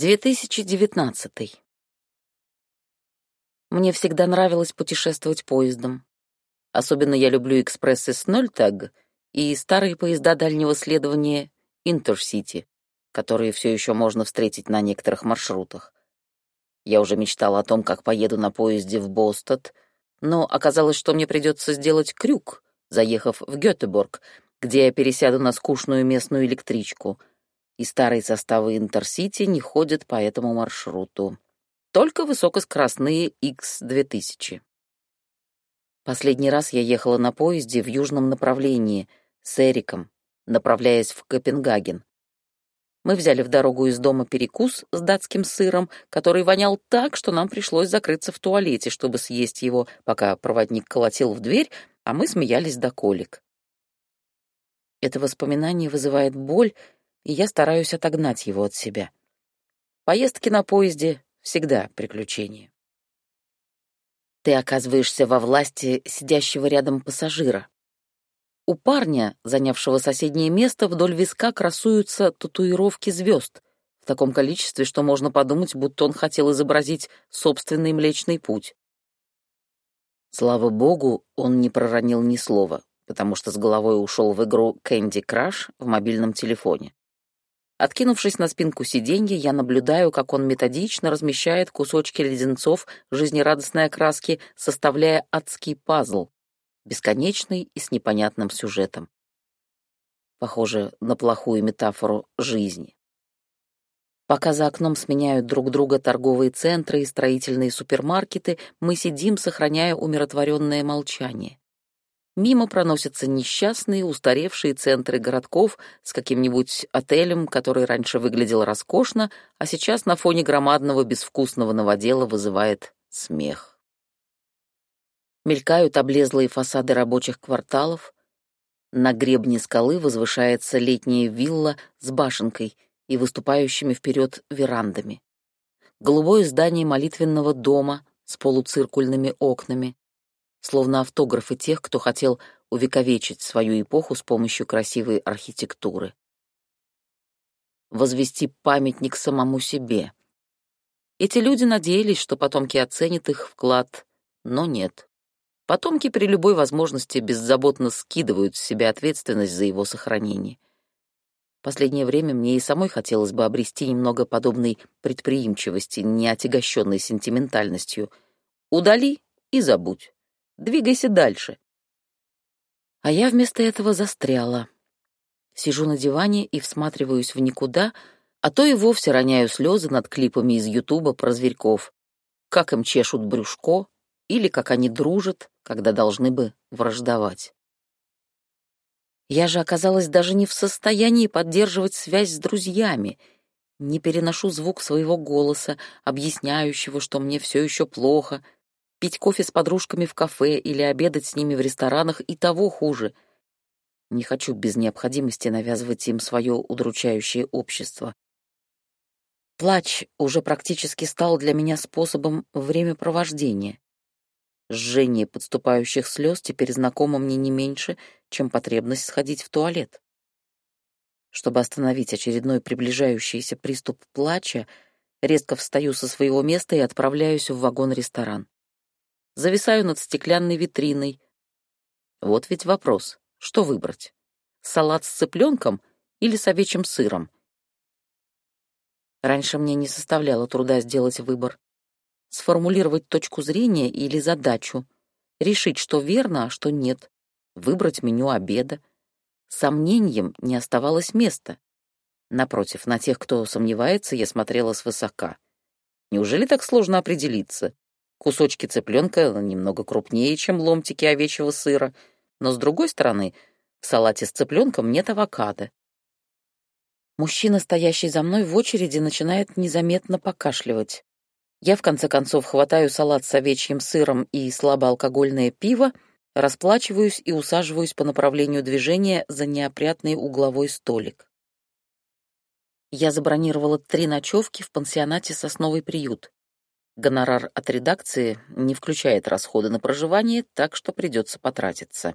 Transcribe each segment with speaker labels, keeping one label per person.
Speaker 1: 2019. Мне всегда нравилось путешествовать поездом. Особенно я люблю экспрессы с Нольтаг и старые поезда дальнего следования Интерсити, которые все еще можно встретить на некоторых маршрутах. Я уже мечтала о том, как поеду на поезде в Бостад, но оказалось, что мне придется сделать крюк, заехав в Гетеборг, где я пересяду на скучную местную электричку — и старые составы Интерсити не ходят по этому маршруту. Только высокоскоростные X2000. Последний раз я ехала на поезде в южном направлении с Эриком, направляясь в Копенгаген. Мы взяли в дорогу из дома перекус с датским сыром, который вонял так, что нам пришлось закрыться в туалете, чтобы съесть его, пока проводник колотил в дверь, а мы смеялись до колик. Это воспоминание вызывает боль и я стараюсь отогнать его от себя. Поездки на поезде — всегда приключение. Ты оказываешься во власти сидящего рядом пассажира. У парня, занявшего соседнее место, вдоль виска красуются татуировки звезд в таком количестве, что можно подумать, будто он хотел изобразить собственный Млечный Путь. Слава богу, он не проронил ни слова, потому что с головой ушел в игру Candy Crush в мобильном телефоне. Откинувшись на спинку сиденья, я наблюдаю, как он методично размещает кусочки леденцов жизнерадостной окраски, составляя адский пазл, бесконечный и с непонятным сюжетом. Похоже на плохую метафору жизни. Пока за окном сменяют друг друга торговые центры и строительные супермаркеты, мы сидим, сохраняя умиротворенное молчание. Мимо проносятся несчастные, устаревшие центры городков с каким-нибудь отелем, который раньше выглядел роскошно, а сейчас на фоне громадного безвкусного новодела вызывает смех. Мелькают облезлые фасады рабочих кварталов. На гребне скалы возвышается летняя вилла с башенкой и выступающими вперед верандами. Голубое здание молитвенного дома с полуциркульными окнами, словно автографы тех, кто хотел увековечить свою эпоху с помощью красивой архитектуры. Возвести памятник самому себе. Эти люди надеялись, что потомки оценят их вклад, но нет. Потомки при любой возможности беззаботно скидывают с себя ответственность за его сохранение. Последнее время мне и самой хотелось бы обрести немного подобной предприимчивости, не отягощенной сентиментальностью. Удали и забудь. Двигайся дальше. А я вместо этого застряла. Сижу на диване и всматриваюсь в никуда, а то и вовсе роняю слезы над клипами из Ютуба про зверьков. Как им чешут брюшко, или как они дружат, когда должны бы враждовать. Я же оказалась даже не в состоянии поддерживать связь с друзьями, не переношу звук своего голоса, объясняющего, что мне все еще плохо — пить кофе с подружками в кафе или обедать с ними в ресторанах и того хуже. Не хочу без необходимости навязывать им свое удручающее общество. Плач уже практически стал для меня способом времяпровождения. Жжение подступающих слез теперь знакомо мне не меньше, чем потребность сходить в туалет. Чтобы остановить очередной приближающийся приступ плача, резко встаю со своего места и отправляюсь в вагон-ресторан зависаю над стеклянной витриной. Вот ведь вопрос, что выбрать? Салат с цыпленком или с овечьим сыром? Раньше мне не составляло труда сделать выбор. Сформулировать точку зрения или задачу, решить, что верно, а что нет, выбрать меню обеда. Сомнением не оставалось места. Напротив, на тех, кто сомневается, я смотрела свысока. Неужели так сложно определиться? Кусочки цыпленка немного крупнее, чем ломтики овечьего сыра, но, с другой стороны, в салате с цыпленком нет авокадо. Мужчина, стоящий за мной в очереди, начинает незаметно покашливать. Я, в конце концов, хватаю салат с овечьим сыром и слабоалкогольное пиво, расплачиваюсь и усаживаюсь по направлению движения за неопрятный угловой столик. Я забронировала три ночевки в пансионате «Сосновый приют». Гонорар от редакции не включает расходы на проживание, так что придется потратиться.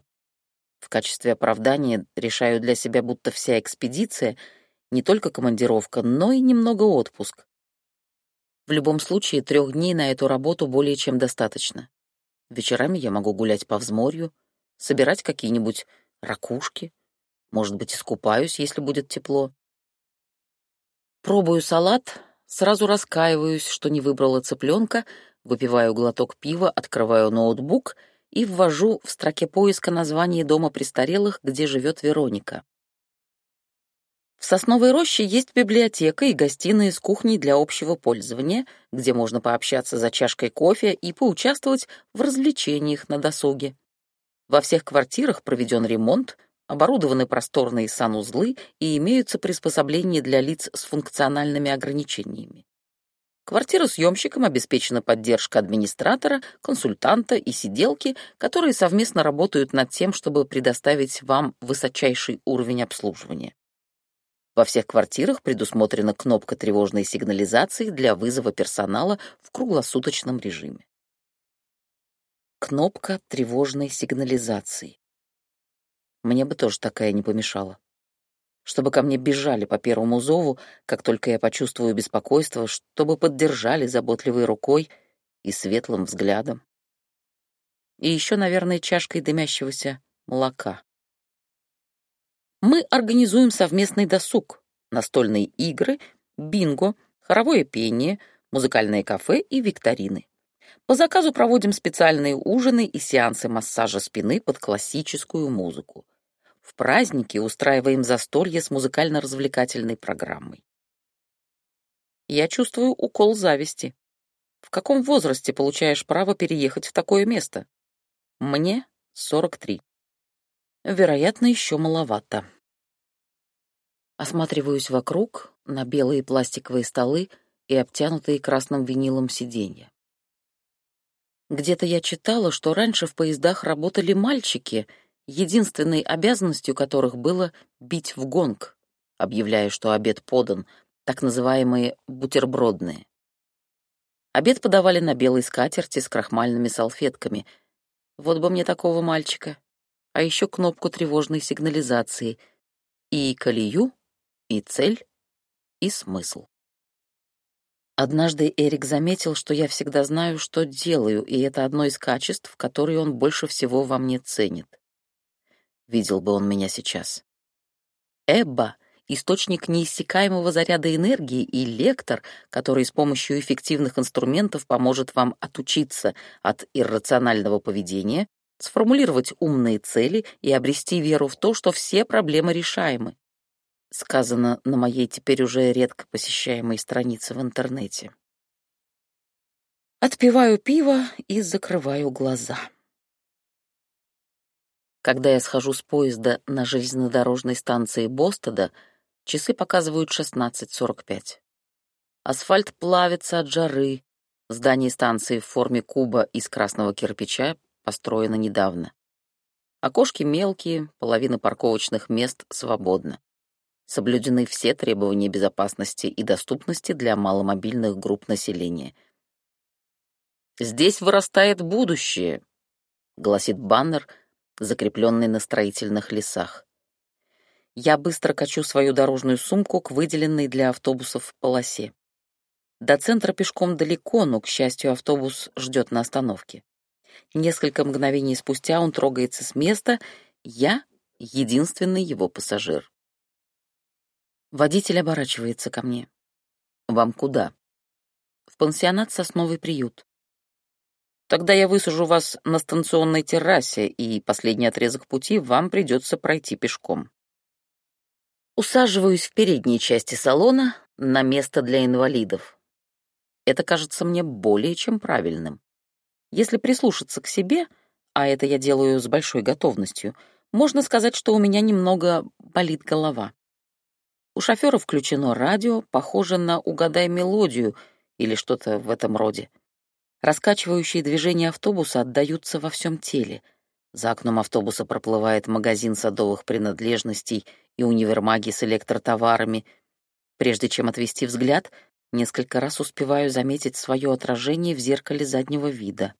Speaker 1: В качестве оправдания решаю для себя, будто вся экспедиция — не только командировка, но и немного отпуск. В любом случае, трех дней на эту работу более чем достаточно. Вечерами я могу гулять по взморью, собирать какие-нибудь ракушки, может быть, искупаюсь, если будет тепло. Пробую салат, сразу раскаиваюсь, что не выбрала цыпленка, выпиваю глоток пива, открываю ноутбук и ввожу в строке поиска название дома престарелых, где живет Вероника. В Сосновой роще есть библиотека и гостиная с кухней для общего пользования, где можно пообщаться за чашкой кофе и поучаствовать в развлечениях на досуге. Во всех квартирах проведен ремонт, оборудованы просторные санузлы и имеются приспособления для лиц с функциональными ограничениями. Квартиросъемщикам обеспечена поддержка администратора, консультанта и сиделки, которые совместно работают над тем, чтобы предоставить вам высочайший уровень обслуживания. Во всех квартирах предусмотрена кнопка тревожной сигнализации для вызова персонала в круглосуточном режиме. Кнопка тревожной сигнализации. Мне бы тоже такая не помешала. Чтобы ко мне бежали по первому зову, как только я почувствую беспокойство, чтобы поддержали заботливой рукой и светлым взглядом. И еще, наверное, чашкой дымящегося молока. Мы организуем совместный досуг, настольные игры, бинго, хоровое пение, музыкальное кафе и викторины. По заказу проводим специальные ужины и сеансы массажа спины под классическую музыку. В праздники устраиваем застолье с музыкально-развлекательной программой. Я чувствую укол зависти. В каком возрасте получаешь право переехать в такое место? Мне 43. Вероятно, еще маловато. Осматриваюсь вокруг, на белые пластиковые столы и обтянутые красным винилом сиденья. Где-то я читала, что раньше в поездах работали мальчики, единственной обязанностью которых было бить в гонг, объявляя, что обед подан, так называемые бутербродные. Обед подавали на белой скатерти с крахмальными салфетками. Вот бы мне такого мальчика. А еще кнопку тревожной сигнализации и колею, и цель, и смысл. Однажды Эрик заметил, что я всегда знаю, что делаю, и это одно из качеств, которые он больше всего во мне ценит. Видел бы он меня сейчас. Эбба — источник неиссякаемого заряда энергии и лектор, который с помощью эффективных инструментов поможет вам отучиться от иррационального поведения, сформулировать умные цели и обрести веру в то, что все проблемы решаемы сказано на моей теперь уже редко посещаемой странице в интернете. Отпиваю пиво и закрываю глаза. Когда я схожу с поезда на железнодорожной станции Бостода, часы показывают 16.45. Асфальт плавится от жары. Здание станции в форме куба из красного кирпича построено недавно. Окошки мелкие, половина парковочных мест свободна. Соблюдены все требования безопасности и доступности для маломобильных групп населения. «Здесь вырастает будущее», — гласит баннер, закрепленный на строительных лесах. Я быстро качу свою дорожную сумку к выделенной для автобусов полосе. До центра пешком далеко, но, к счастью, автобус ждет на остановке. Несколько мгновений спустя он трогается с места, я — единственный его пассажир. Водитель оборачивается ко мне. «Вам куда?» «В пансионат «Сосновый приют». «Тогда я высажу вас на станционной террасе, и последний отрезок пути вам придется пройти пешком». Усаживаюсь в передней части салона на место для инвалидов. Это кажется мне более чем правильным. Если прислушаться к себе, а это я делаю с большой готовностью, можно сказать, что у меня немного болит голова. У шофера включено радио, похоже на «Угадай мелодию» или что-то в этом роде. Раскачивающие движения автобуса отдаются во всем теле. За окном автобуса проплывает магазин садовых принадлежностей и универмаги с электротоварами. Прежде чем отвести взгляд, несколько раз успеваю заметить свое отражение в зеркале заднего вида.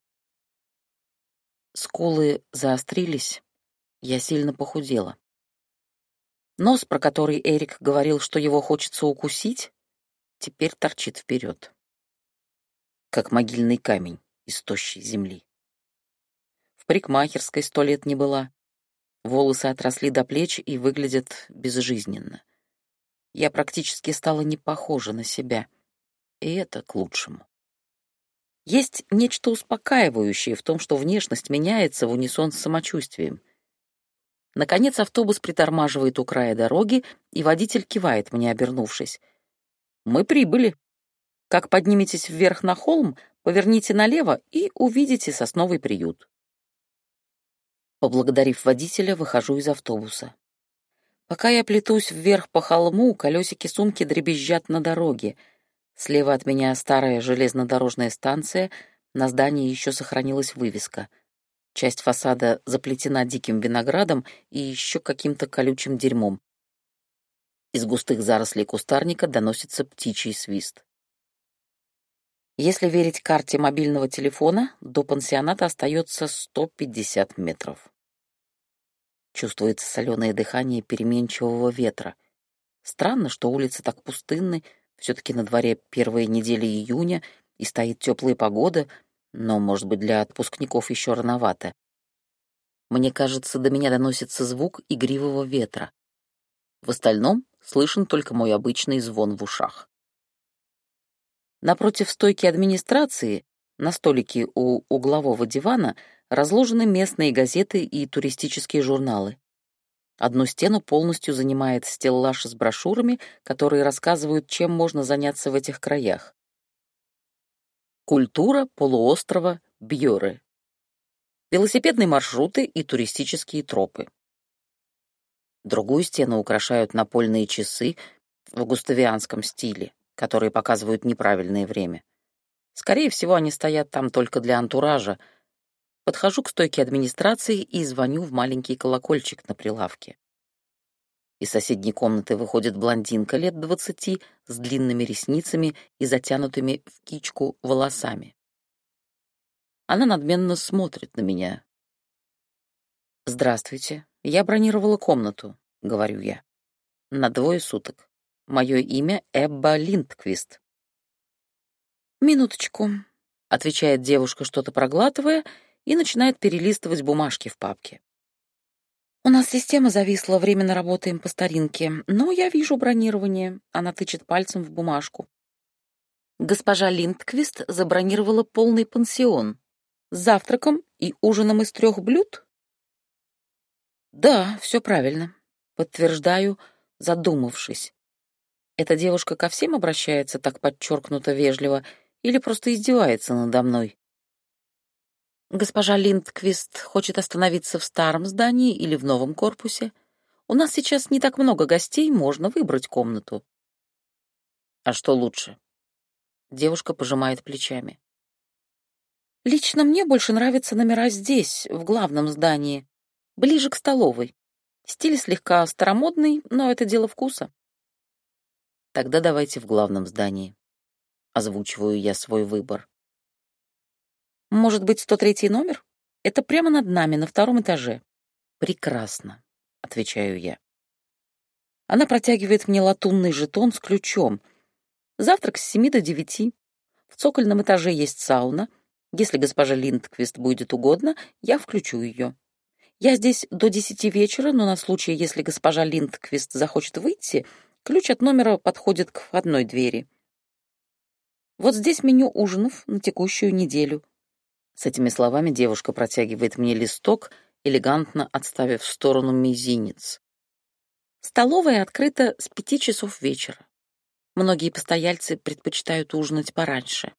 Speaker 1: Скулы заострились, я сильно похудела. Нос, про который Эрик говорил, что его хочется укусить, теперь торчит вперед. Как могильный камень из тощей земли. В парикмахерской сто лет не была. Волосы отросли до плеч и выглядят безжизненно. Я практически стала не похожа на себя, и это к лучшему. Есть нечто успокаивающее в том, что внешность меняется в унисон с самочувствием. Наконец автобус притормаживает у края дороги, и водитель кивает мне, обернувшись. «Мы прибыли. Как подниметесь вверх на холм, поверните налево и увидите сосновый приют». Поблагодарив водителя, выхожу из автобуса. Пока я плетусь вверх по холму, колесики сумки дребезжат на дороге. Слева от меня старая железнодорожная станция, на здании еще сохранилась вывеска — Часть фасада заплетена диким виноградом и еще каким-то колючим дерьмом. Из густых зарослей кустарника доносится птичий свист. Если верить карте мобильного телефона, до пансионата остается 150 метров. Чувствуется соленое дыхание переменчивого ветра. Странно, что улицы так пустынны, все-таки на дворе первые недели июня, и стоит теплая погода — но, может быть, для отпускников еще рановато. Мне кажется, до меня доносится звук игривого ветра. В остальном слышен только мой обычный звон в ушах. Напротив стойки администрации, на столике у углового дивана, разложены местные газеты и туристические журналы. Одну стену полностью занимает стеллаж с брошюрами, которые рассказывают, чем можно заняться в этих краях. Культура полуострова Бьоры. Велосипедные маршруты и туристические тропы. Другую стену украшают напольные часы в густавианском стиле, которые показывают неправильное время. Скорее всего, они стоят там только для антуража. Подхожу к стойке администрации и звоню в маленький колокольчик на прилавке. Из соседней комнаты выходит блондинка лет двадцати с длинными ресницами и затянутыми в кичку волосами. Она надменно смотрит на меня. «Здравствуйте. Я бронировала комнату», — говорю я. «На двое суток. Мое имя Эбба Линдквист». «Минуточку», — отвечает девушка, что-то проглатывая, и начинает перелистывать бумажки в папке. «У нас система зависла, временно работаем по старинке, но я вижу бронирование». Она тычет пальцем в бумажку. Госпожа Линдквист забронировала полный пансион. С завтраком и ужином из трех блюд? Да, все правильно. Подтверждаю, задумавшись. Эта девушка ко всем обращается так подчеркнуто вежливо или просто издевается надо мной? Госпожа Линдквист хочет остановиться в старом здании или в новом корпусе. У нас сейчас не так много гостей, можно выбрать комнату. А что лучше? Девушка пожимает плечами. Лично мне больше нравятся номера здесь, в главном здании, ближе к столовой. Стиль слегка старомодный, но это дело вкуса. Тогда давайте в главном здании. Озвучиваю я свой выбор. Может быть, 103 номер? Это прямо над нами, на втором этаже. Прекрасно, отвечаю я. Она протягивает мне латунный жетон с ключом. Завтрак с 7 до 9. В цокольном этаже есть сауна. Если госпожа Линдквист будет угодно, я включу ее. Я здесь до 10 вечера, но на случай, если госпожа Линдквист захочет выйти, ключ от номера подходит к входной двери. Вот здесь меню ужинов на текущую неделю. С этими словами девушка протягивает мне листок, элегантно отставив в сторону мизинец. Столовая открыта с пяти часов вечера. Многие постояльцы предпочитают ужинать пораньше.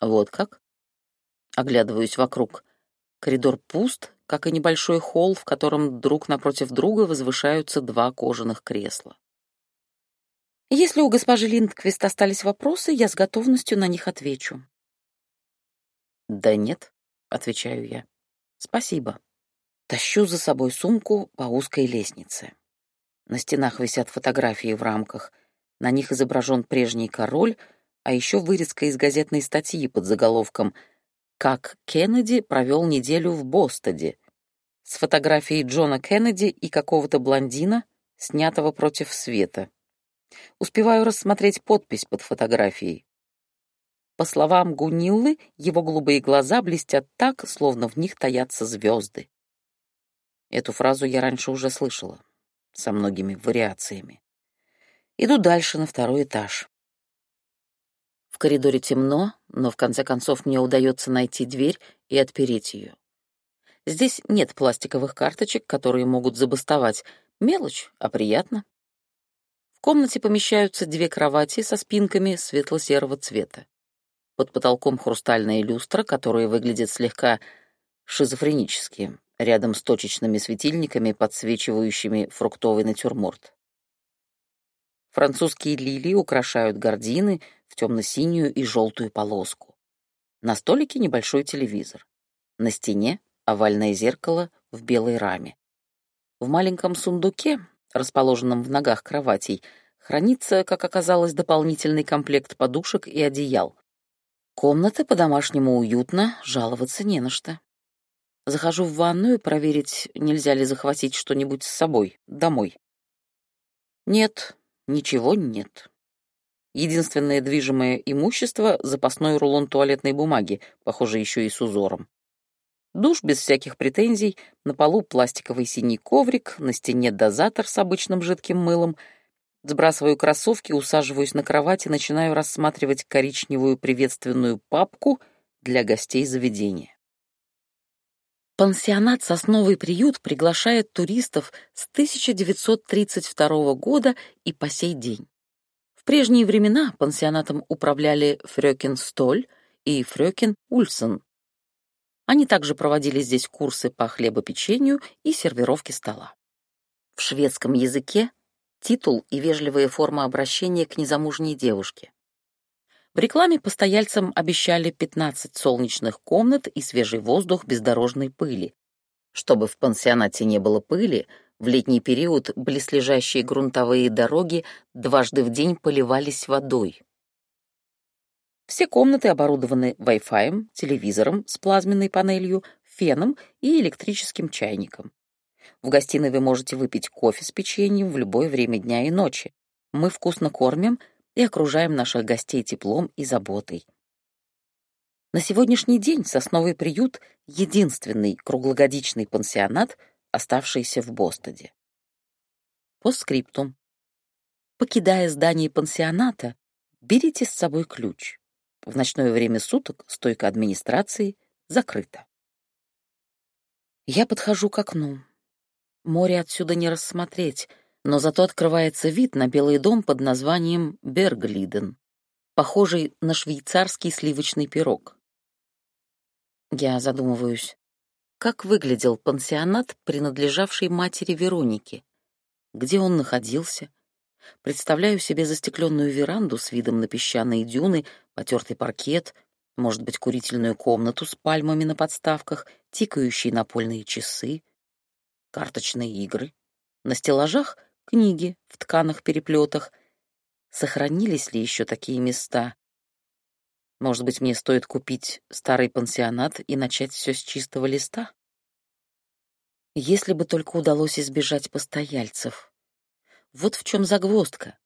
Speaker 1: Вот как? Оглядываюсь вокруг. Коридор пуст, как и небольшой холл, в котором друг напротив друга возвышаются два кожаных кресла. Если у госпожи Линдквист остались вопросы, я с готовностью на них отвечу. «Да нет», — отвечаю я. «Спасибо». Тащу за собой сумку по узкой лестнице. На стенах висят фотографии в рамках. На них изображен прежний король, а еще вырезка из газетной статьи под заголовком «Как Кеннеди провел неделю в Бостоде» с фотографией Джона Кеннеди и какого-то блондина, снятого против света. Успеваю рассмотреть подпись под фотографией. По словам Гуниллы, его голубые глаза блестят так, словно в них таятся звезды. Эту фразу я раньше уже слышала, со многими вариациями. Иду дальше, на второй этаж. В коридоре темно, но в конце концов мне удается найти дверь и отпереть ее. Здесь нет пластиковых карточек, которые могут забастовать. Мелочь, а приятно. Комнате помещаются две кровати со спинками светло-серого цвета. Под потолком хрустальная люстра, которая выглядит слегка шизофренически, рядом с точечными светильниками, подсвечивающими фруктовый натюрморт. Французские лилии украшают гардины в темно-синюю и желтую полоску. На столике небольшой телевизор. На стене овальное зеркало в белой раме. В маленьком сундуке, расположенном в ногах кроватей, хранится, как оказалось, дополнительный комплект подушек и одеял. Комната по-домашнему уютна, жаловаться не на что. Захожу в ванную проверить, нельзя ли захватить что-нибудь с собой, домой. Нет, ничего нет. Единственное движимое имущество — запасной рулон туалетной бумаги, похоже, еще и с узором. Душ без всяких претензий, на полу пластиковый синий коврик, на стене дозатор с обычным жидким мылом — Сбрасываю кроссовки, усаживаюсь на кровать и начинаю рассматривать коричневую приветственную папку для гостей заведения. Пансионат «Сосновый приют» приглашает туристов с 1932 года и по сей день. В прежние времена пансионатом управляли Фрёкин Столь и Фрёкин Ульсон. Они также проводили здесь курсы по хлебопечению и сервировке стола. В шведском языке титул и вежливая форма обращения к незамужней девушке. В рекламе постояльцам обещали 15 солнечных комнат и свежий воздух без дорожной пыли. Чтобы в пансионате не было пыли, в летний период близлежащие грунтовые дороги дважды в день поливались водой. Все комнаты оборудованы Wi-Fi, телевизором с плазменной панелью, феном и электрическим чайником. В гостиной вы можете выпить кофе с печеньем в любое время дня и ночи. Мы вкусно кормим и окружаем наших гостей теплом и заботой. На сегодняшний день Сосновый приют — единственный круглогодичный пансионат, оставшийся в Бостоде. Постскриптум. Покидая здание пансионата, берите с собой ключ. В ночное время суток стойка администрации закрыта. Я подхожу к окну. Море отсюда не рассмотреть, но зато открывается вид на Белый дом под названием Берглиден, похожий на швейцарский сливочный пирог. Я задумываюсь, как выглядел пансионат, принадлежавший матери Вероники, где он находился. Представляю себе застекленную веранду с видом на песчаные дюны, потертый паркет, может быть, курительную комнату с пальмами на подставках, тикающие напольные часы — карточные игры. На стеллажах — книги в тканых-переплетах. Сохранились ли еще такие места? Может быть, мне стоит купить старый пансионат и начать все с чистого листа? Если бы только удалось избежать постояльцев. Вот в чем загвоздка.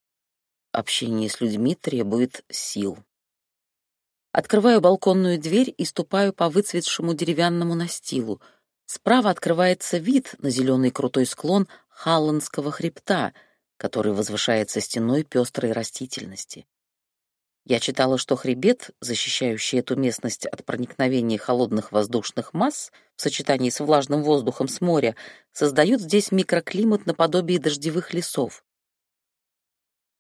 Speaker 1: Общение с людьми требует сил. Открываю балконную дверь и ступаю по выцветшему деревянному настилу — Справа открывается вид на зеленый крутой склон Халландского хребта, который возвышается стеной пестрой растительности. Я читала, что хребет, защищающий эту местность от проникновения холодных воздушных масс в сочетании с влажным воздухом с моря, создают здесь микроклимат наподобие дождевых лесов.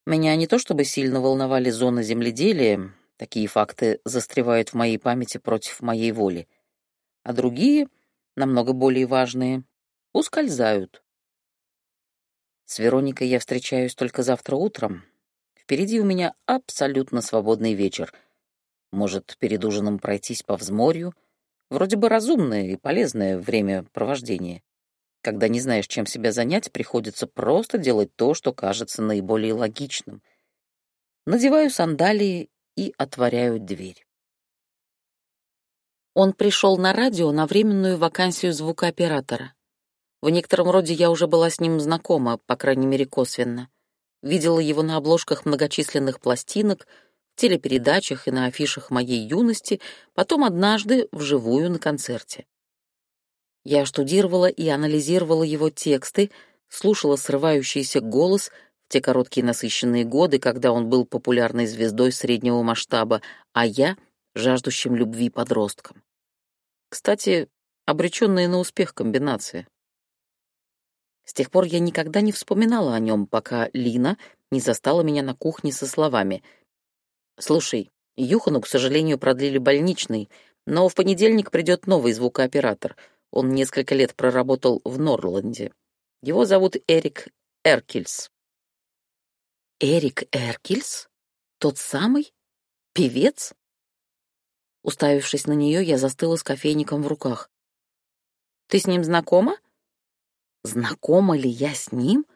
Speaker 1: Меня не то чтобы сильно волновали зоны земледелия, такие факты застревают в моей памяти против моей воли, а другие — намного более важные, ускользают. С Вероникой я встречаюсь только завтра утром. Впереди у меня абсолютно свободный вечер. Может, перед ужином пройтись по взморью? Вроде бы разумное и полезное времяпровождение. Когда не знаешь, чем себя занять, приходится просто делать то, что кажется наиболее логичным. Надеваю сандалии и отворяю дверь. Он пришел на радио на временную вакансию звукооператора. В некотором роде я уже была с ним знакома, по крайней мере, косвенно. Видела его на обложках многочисленных пластинок, в телепередачах и на афишах моей юности, потом однажды вживую на концерте. Я штудировала и анализировала его тексты, слушала срывающийся голос те короткие насыщенные годы, когда он был популярной звездой среднего масштаба, а я — жаждущим любви подростком. Кстати, обреченная на успех комбинация. С тех пор я никогда не вспоминала о нем, пока Лина не застала меня на кухне со словами «Слушай, Юхану, к сожалению, продлили больничный, но в понедельник придет новый звукооператор. Он несколько лет проработал в Норланде. Его зовут Эрик Эркельс». «Эрик Эркельс? Тот самый? Певец?» Уставившись на нее, я застыла с кофейником в руках. «Ты с ним знакома?» Знакома ли я с ним?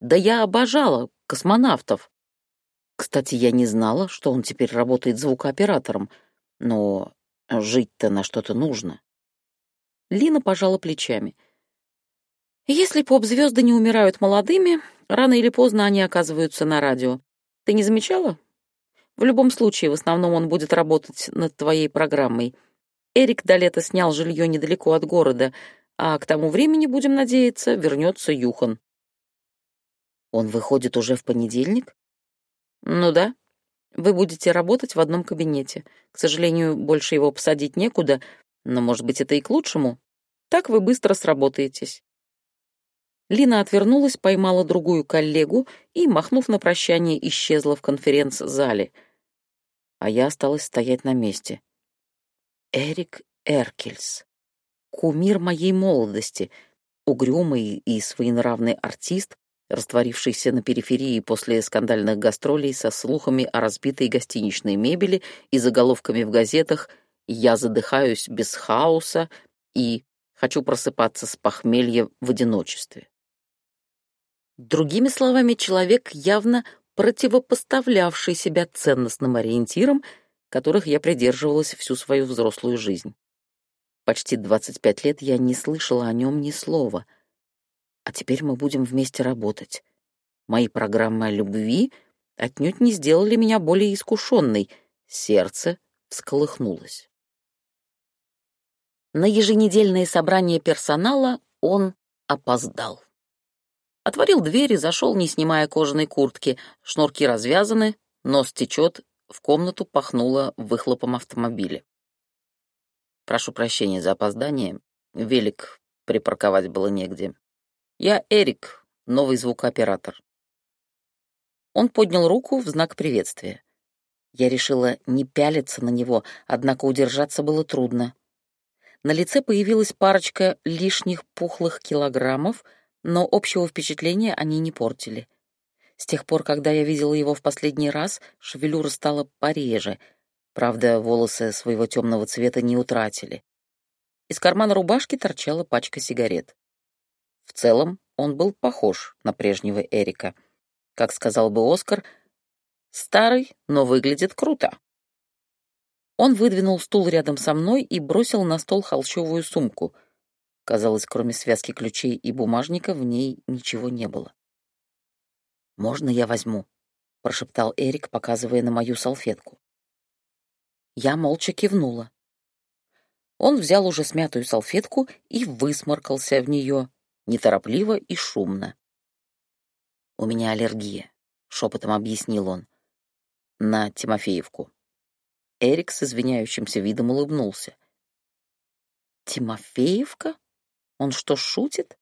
Speaker 1: Да я обожала космонавтов. Кстати, я не знала, что он теперь работает звукооператором, но жить-то на что-то нужно. Лина пожала плечами. Если поп-звезды не умирают молодыми, рано или поздно они оказываются на радио. Ты не замечала? В любом случае, в основном он будет работать над твоей программой. Эрик до лета снял жилье недалеко от города — а к тому времени, будем надеяться, вернется Юхан. Он выходит уже в понедельник? Ну да. Вы будете работать в одном кабинете. К сожалению, больше его посадить некуда, но, может быть, это и к лучшему. Так вы быстро сработаетесь. Лина отвернулась, поймала другую коллегу и, махнув на прощание, исчезла в конференц-зале. А я осталась стоять на месте. Эрик Эркельс кумир моей молодости, угрюмый и своенравный артист, растворившийся на периферии после скандальных гастролей со слухами о разбитой гостиничной мебели и заголовками в газетах «Я задыхаюсь без хаоса» и «Хочу просыпаться с похмелья в одиночестве». Другими словами, человек, явно противопоставлявший себя ценностным ориентирам, которых я придерживалась всю свою взрослую жизнь. Почти 25 лет я не слышала о нем ни слова. А теперь мы будем вместе работать. Мои программы о любви отнюдь не сделали меня более искушенной. Сердце всколыхнулось. На еженедельное собрание персонала он опоздал. Отворил дверь и зашел, не снимая кожаной куртки. Шнурки развязаны, нос течет, в комнату пахнуло выхлопом автомобиля. Прошу прощения за опоздание. Велик припарковать было негде. Я Эрик, новый звукооператор. Он поднял руку в знак приветствия. Я решила не пялиться на него, однако удержаться было трудно. На лице появилась парочка лишних пухлых килограммов, но общего впечатления они не портили. С тех пор, когда я видела его в последний раз, шевелюра стала пореже — Правда, волосы своего темного цвета не утратили. Из кармана рубашки торчала пачка сигарет. В целом, он был похож на прежнего Эрика. Как сказал бы Оскар, старый, но выглядит круто. Он выдвинул стул рядом со мной и бросил на стол холщовую сумку. Казалось, кроме связки ключей и бумажника, в ней ничего не было. «Можно я возьму?» — прошептал Эрик, показывая на мою салфетку. Я молча кивнула. Он взял уже смятую салфетку и высморкался в нее, неторопливо и шумно. «У меня аллергия», — шепотом объяснил он. «На Тимофеевку». Эрик с извиняющимся видом улыбнулся. «Тимофеевка? Он что, шутит?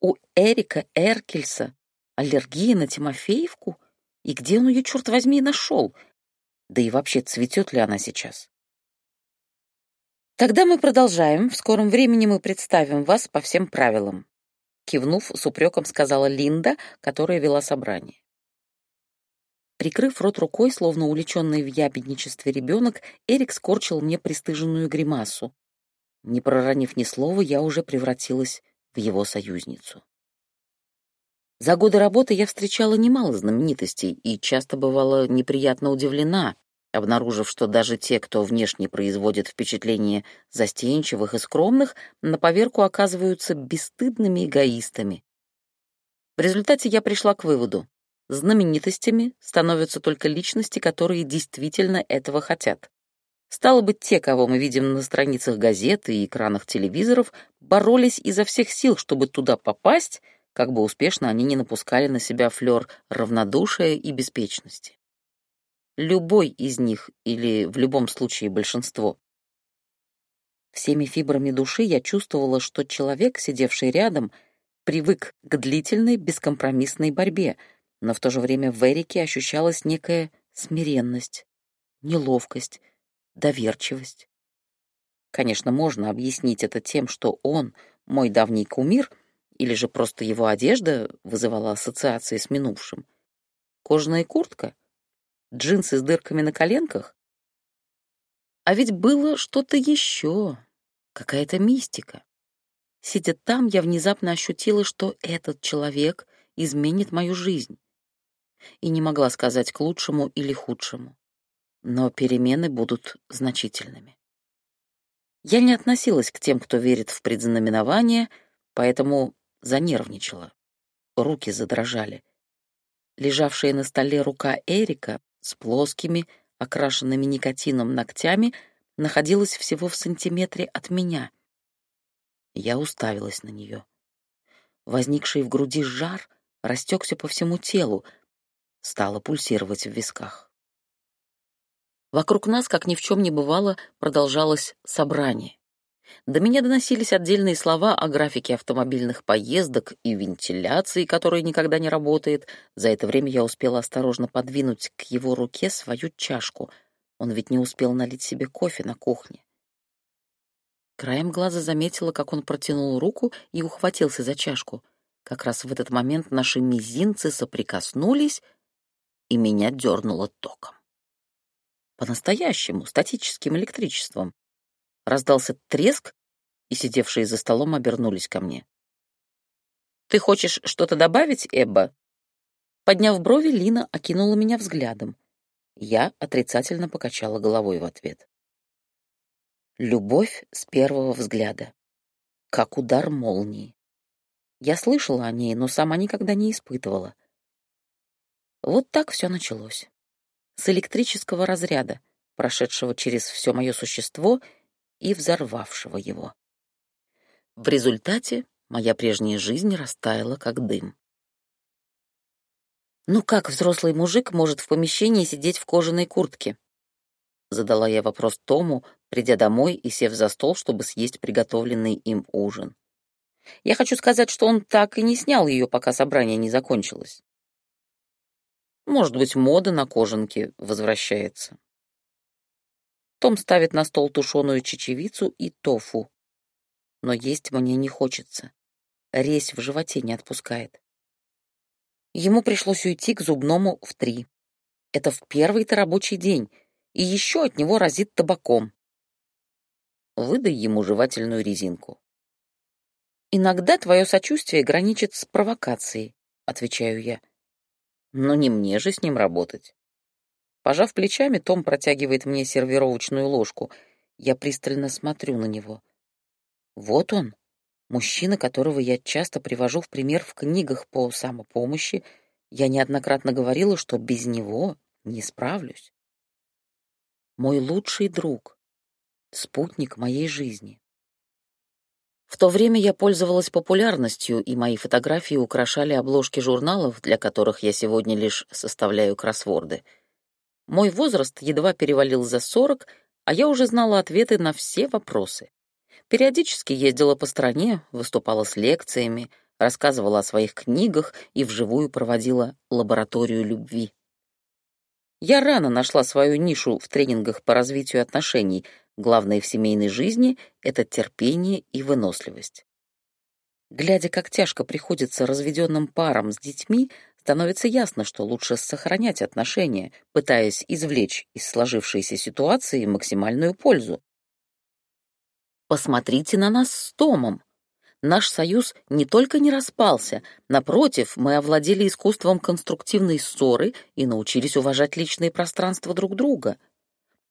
Speaker 1: У Эрика Эркельса аллергия на Тимофеевку? И где он ее, черт возьми, нашел? Да и вообще, цветет ли она сейчас? Тогда мы продолжаем. В скором времени мы представим вас по всем правилам. Кивнув, с упреком сказала Линда, которая вела собрание. Прикрыв рот рукой, словно увлеченный в ябедничестве ребенок, Эрик скорчил мне пристыженную гримасу. Не проронив ни слова, я уже превратилась в его союзницу. За годы работы я встречала немало знаменитостей и часто бывала неприятно удивлена, обнаружив, что даже те, кто внешне производит впечатление застенчивых и скромных, на поверку оказываются бесстыдными эгоистами. В результате я пришла к выводу. знаменитостями становятся только личности, которые действительно этого хотят. Стало быть, те, кого мы видим на страницах газет и экранах телевизоров, боролись изо всех сил, чтобы туда попасть, как бы успешно они не напускали на себя флёр равнодушия и беспечности. Любой из них, или в любом случае большинство. Всеми фибрами души я чувствовала, что человек, сидевший рядом, привык к длительной, бескомпромиссной борьбе, но в то же время в Эрике ощущалась некая смиренность, неловкость, доверчивость. Конечно, можно объяснить это тем, что он, мой давний кумир, или же просто его одежда вызывала ассоциации с минувшим. Кожаная куртка? Джинсы с дырками на коленках? А ведь было что-то еще, какая-то мистика. Сидя там, я внезапно ощутила, что этот человек изменит мою жизнь. И не могла сказать к лучшему или худшему но перемены будут значительными. Я не относилась к тем, кто верит в предзнаменование, поэтому занервничала. Руки задрожали. Лежавшая на столе рука Эрика с плоскими, окрашенными никотином ногтями находилась всего в сантиметре от меня. Я уставилась на нее. Возникший в груди жар растекся по всему телу, стало пульсировать в висках. Вокруг нас, как ни в чем не бывало, продолжалось собрание. До меня доносились отдельные слова о графике автомобильных поездок и вентиляции, которая никогда не работает. За это время я успела осторожно подвинуть к его руке свою чашку. Он ведь не успел налить себе кофе на кухне. Краем глаза заметила, как он протянул руку и ухватился за чашку. Как раз в этот момент наши мизинцы соприкоснулись, и меня дернуло током по-настоящему, статическим электричеством. Раздался треск, и сидевшие за столом обернулись ко мне. «Ты хочешь что-то добавить, Эбба?» Подняв брови, Лина окинула меня взглядом. Я отрицательно покачала головой в ответ. Любовь с первого взгляда. Как удар молнии. Я слышала о ней, но сама никогда не испытывала. Вот так все началось с электрического разряда, прошедшего через все мое существо и взорвавшего его. В результате моя прежняя жизнь растаяла, как дым. «Ну как взрослый мужик может в помещении сидеть в кожаной куртке?» Задала я вопрос Тому, придя домой и сев за стол, чтобы съесть приготовленный им ужин. Я хочу сказать, что он так и не снял ее, пока собрание не закончилось. Может быть, мода на кожанки возвращается. Том ставит на стол тушеную чечевицу и тофу. Но есть мне не хочется. Резь в животе не отпускает. Ему пришлось уйти к зубному в три. Это в первый-то рабочий день, и еще от него разит табаком. Выдай ему жевательную резинку. «Иногда твое сочувствие граничит с провокацией», — отвечаю я. Но не мне же с ним работать. Пожав плечами, Том протягивает мне сервировочную ложку. Я пристально смотрю на него. Вот он, мужчина, которого я часто привожу в пример в книгах по самопомощи. Я неоднократно говорила, что без него не справлюсь. Мой лучший друг, спутник моей жизни. В то время я пользовалась популярностью, и мои фотографии украшали обложки журналов, для которых я сегодня лишь составляю кроссворды. Мой возраст едва перевалил за сорок, а я уже знала ответы на все вопросы. Периодически ездила по стране, выступала с лекциями, рассказывала о своих книгах и вживую проводила лабораторию любви. Я рано нашла свою нишу в тренингах по развитию отношений, Главное в семейной жизни — это терпение и выносливость. Глядя, как тяжко приходится разведенным парам с детьми, становится ясно, что лучше сохранять отношения, пытаясь извлечь из сложившейся ситуации максимальную пользу. Посмотрите на нас с Томом. Наш союз не только не распался, напротив, мы овладели искусством конструктивной ссоры и научились уважать личные пространства друг друга —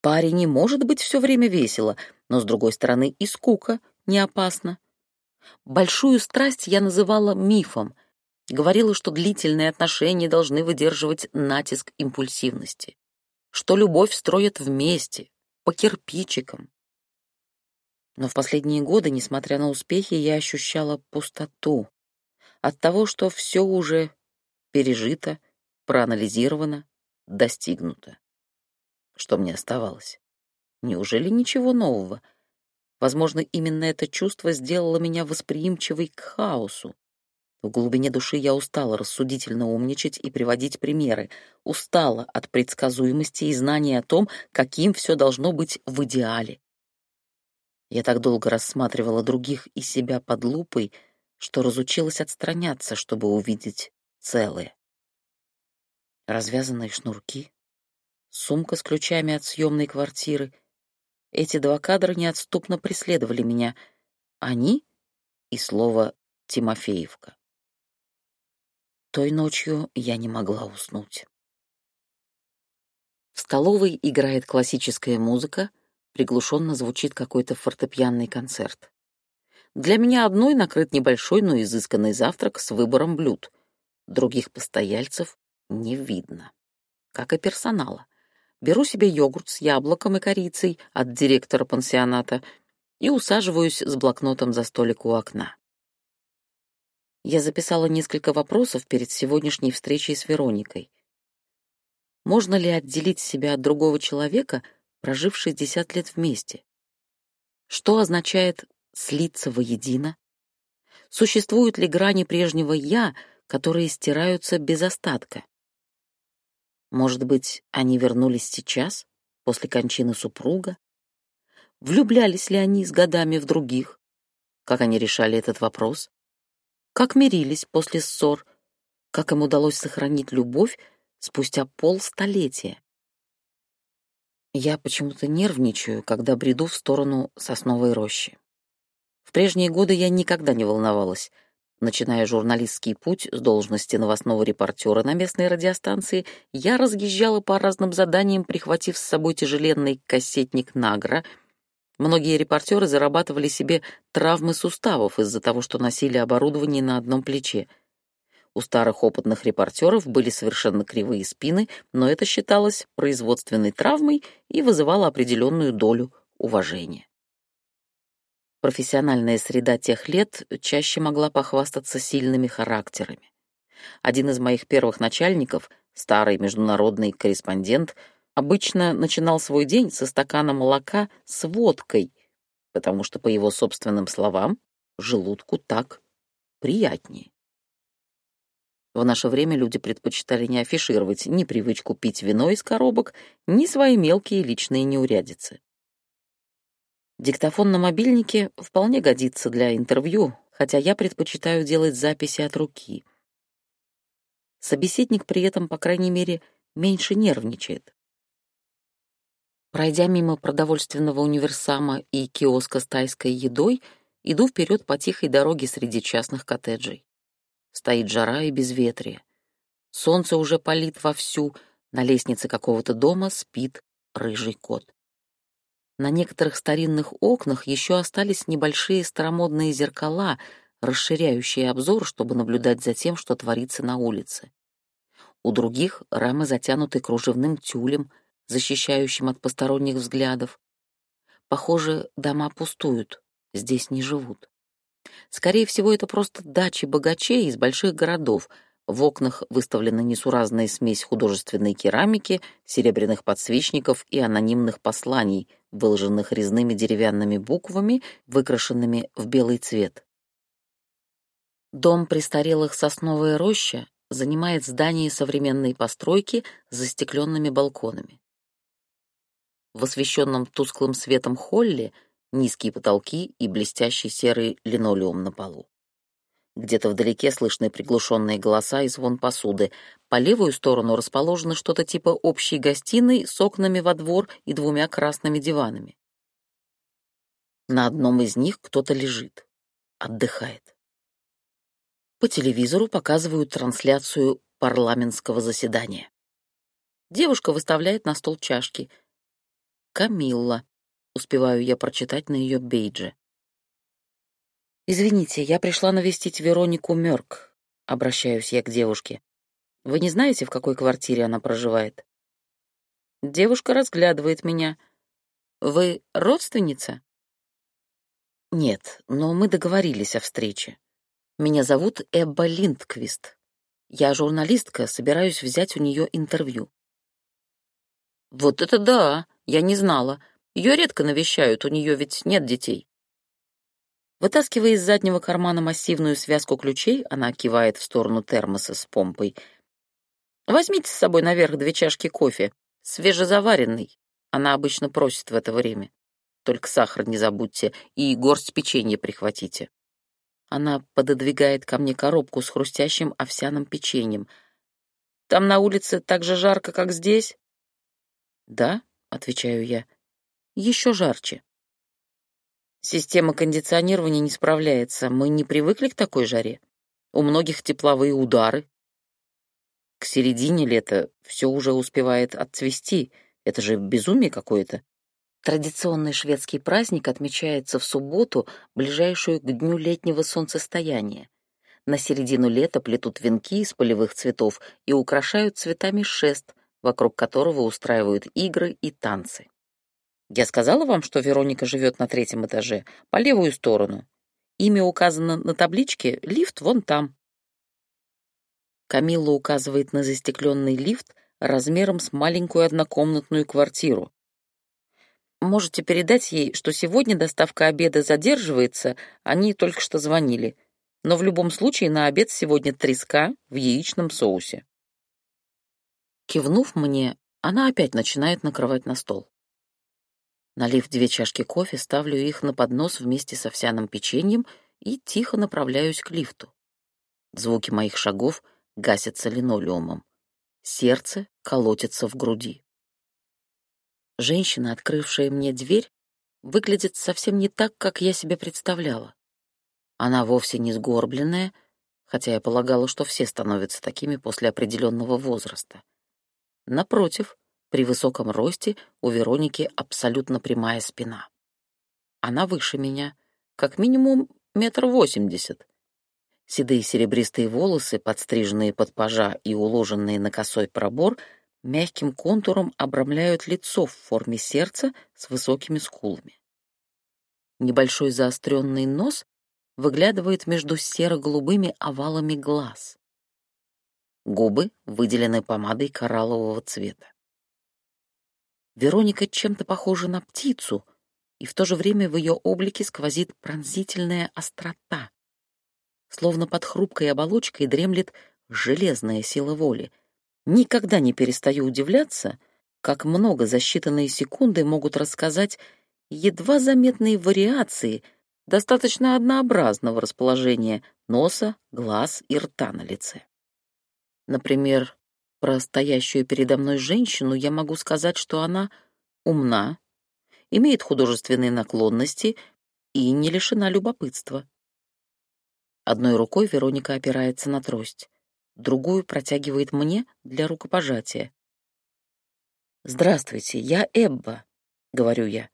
Speaker 1: Паре не может быть все время весело, но, с другой стороны, и скука не опасна. Большую страсть я называла мифом. Говорила, что длительные отношения должны выдерживать натиск импульсивности, что любовь строят вместе, по кирпичикам. Но в последние годы, несмотря на успехи, я ощущала пустоту от того, что все уже пережито, проанализировано, достигнуто. Что мне оставалось? Неужели ничего нового? Возможно, именно это чувство сделало меня восприимчивой к хаосу. В глубине души я устала рассудительно умничать и приводить примеры, устала от предсказуемости и знания о том, каким все должно быть в идеале. Я так долго рассматривала других и себя под лупой, что разучилась отстраняться, чтобы увидеть целое. Развязанные шнурки, сумка с ключами от съемной квартиры. Эти два кадра неотступно преследовали меня. Они и слово «Тимофеевка». Той ночью я не могла уснуть. В столовой играет классическая музыка, приглушенно звучит какой-то фортепианный концерт. Для меня одной накрыт небольшой, но изысканный завтрак с выбором блюд. Других постояльцев не видно. Как и персонала. Беру себе йогурт с яблоком и корицей от директора пансионата и усаживаюсь с блокнотом за столик у окна. Я записала несколько вопросов перед сегодняшней встречей с Вероникой. Можно ли отделить себя от другого человека, прожив 60 лет вместе? Что означает слиться воедино? Существуют ли грани прежнего «я», которые стираются без остатка? Может быть, они вернулись сейчас, после кончины супруга? Влюблялись ли они с годами в других? Как они решали этот вопрос? Как мирились после ссор? Как им удалось сохранить любовь спустя полстолетия? Я почему-то нервничаю, когда бреду в сторону сосновой рощи. В прежние годы я никогда не волновалась. Начиная журналистский путь с должности новостного репортера на местной радиостанции, я разъезжала по разным заданиям, прихватив с собой тяжеленный кассетник «Награ». Многие репортеры зарабатывали себе травмы суставов из-за того, что носили оборудование на одном плече. У старых опытных репортеров были совершенно кривые спины, но это считалось производственной травмой и вызывало определенную долю уважения. Профессиональная среда тех лет чаще могла похвастаться сильными характерами. Один из моих первых начальников, старый международный корреспондент, обычно начинал свой день со стакана молока с водкой, потому что, по его собственным словам, желудку так приятнее. В наше время люди предпочитали не афишировать ни привычку пить вино из коробок, ни свои мелкие личные неурядицы. Диктофон на мобильнике вполне годится для интервью, хотя я предпочитаю делать записи от руки. Собеседник при этом, по крайней мере, меньше нервничает. Пройдя мимо продовольственного универсама и киоска с тайской едой, иду вперед по тихой дороге среди частных коттеджей. Стоит жара и безветрие. Солнце уже палит вовсю, на лестнице какого-то дома спит рыжий кот. На некоторых старинных окнах еще остались небольшие старомодные зеркала, расширяющие обзор, чтобы наблюдать за тем, что творится на улице. У других рамы затянуты кружевным тюлем, защищающим от посторонних взглядов. Похоже, дома пустуют, здесь не живут. Скорее всего, это просто дачи богачей из больших городов — в окнах выставлена несуразная смесь художественной керамики, серебряных подсвечников и анонимных посланий, выложенных резными деревянными буквами, выкрашенными в белый цвет. Дом престарелых «Сосновая роща» занимает здание современной постройки с застекленными балконами. В освещенном тусклым светом холле низкие потолки и блестящий серый линолеум на полу. Где-то вдалеке слышны приглушенные голоса и звон посуды. По левую сторону расположено что-то типа общей гостиной с окнами во двор и двумя красными диванами. На одном из них кто-то лежит, отдыхает. По телевизору показывают трансляцию парламентского заседания. Девушка выставляет на стол чашки. «Камилла», — успеваю я прочитать на ее бейдже. «Извините, я пришла навестить Веронику Мёрк. Обращаюсь я к девушке. Вы не знаете, в какой квартире она проживает? Девушка разглядывает меня. Вы родственница? Нет, но мы договорились о встрече. Меня зовут Эбба Линдквист. Я журналистка, собираюсь взять у нее интервью. Вот это да, я не знала. Ее редко навещают, у нее ведь нет детей. Вытаскивая из заднего кармана массивную связку ключей, она кивает в сторону термоса с помпой. «Возьмите с собой наверх две чашки кофе, свежезаваренный. Она обычно просит в это время. Только сахар не забудьте и горсть печенья прихватите». Она пододвигает ко мне коробку с хрустящим овсяным печеньем. «Там на улице так же жарко, как здесь?» «Да», — отвечаю я, — «еще жарче». Система кондиционирования не справляется. Мы не привыкли к такой жаре. У многих тепловые удары. К середине лета все уже успевает отцвести. Это же безумие какое-то. Традиционный шведский праздник отмечается в субботу, ближайшую к дню летнего солнцестояния. На середину лета плетут венки из полевых цветов и украшают цветами шест, вокруг которого устраивают игры и танцы. Я сказала вам, что Вероника живет на третьем этаже, по левую сторону. Имя указано на табличке, лифт вон там. Камилла указывает на застекленный лифт размером с маленькую однокомнатную квартиру. Можете передать ей, что сегодня доставка обеда задерживается, они только что звонили. Но в любом случае на обед сегодня треска в яичном соусе. Кивнув мне, она опять начинает накрывать на стол. Налив две чашки кофе, ставлю их на поднос вместе с овсяным печеньем и тихо направляюсь к лифту. Звуки моих шагов гасятся линолеумом. Сердце колотится в груди. Женщина, открывшая мне дверь, выглядит совсем не так, как я себе представляла. Она вовсе не сгорбленная, хотя я полагала, что все становятся такими после определенного возраста. Напротив, при высоком росте у Вероники абсолютно прямая спина. Она выше меня, как минимум метр восемьдесят. Седые серебристые волосы, подстриженные под пажа и уложенные на косой пробор, мягким контуром обрамляют лицо в форме сердца с высокими скулами. Небольшой заостренный нос выглядывает между серо-голубыми овалами глаз. Губы выделены помадой кораллового цвета. Вероника чем-то похожа на птицу, и в то же время в ее облике сквозит пронзительная острота. Словно под хрупкой оболочкой дремлет железная сила воли. Никогда не перестаю удивляться, как много за считанные секунды могут рассказать едва заметные вариации достаточно однообразного расположения носа, глаз и рта на лице. Например, про стоящую передо мной женщину я могу сказать, что она умна, имеет художественные наклонности и не лишена любопытства. Одной рукой Вероника опирается на трость, другую протягивает мне для рукопожатия. «Здравствуйте, я Эбба», — говорю я.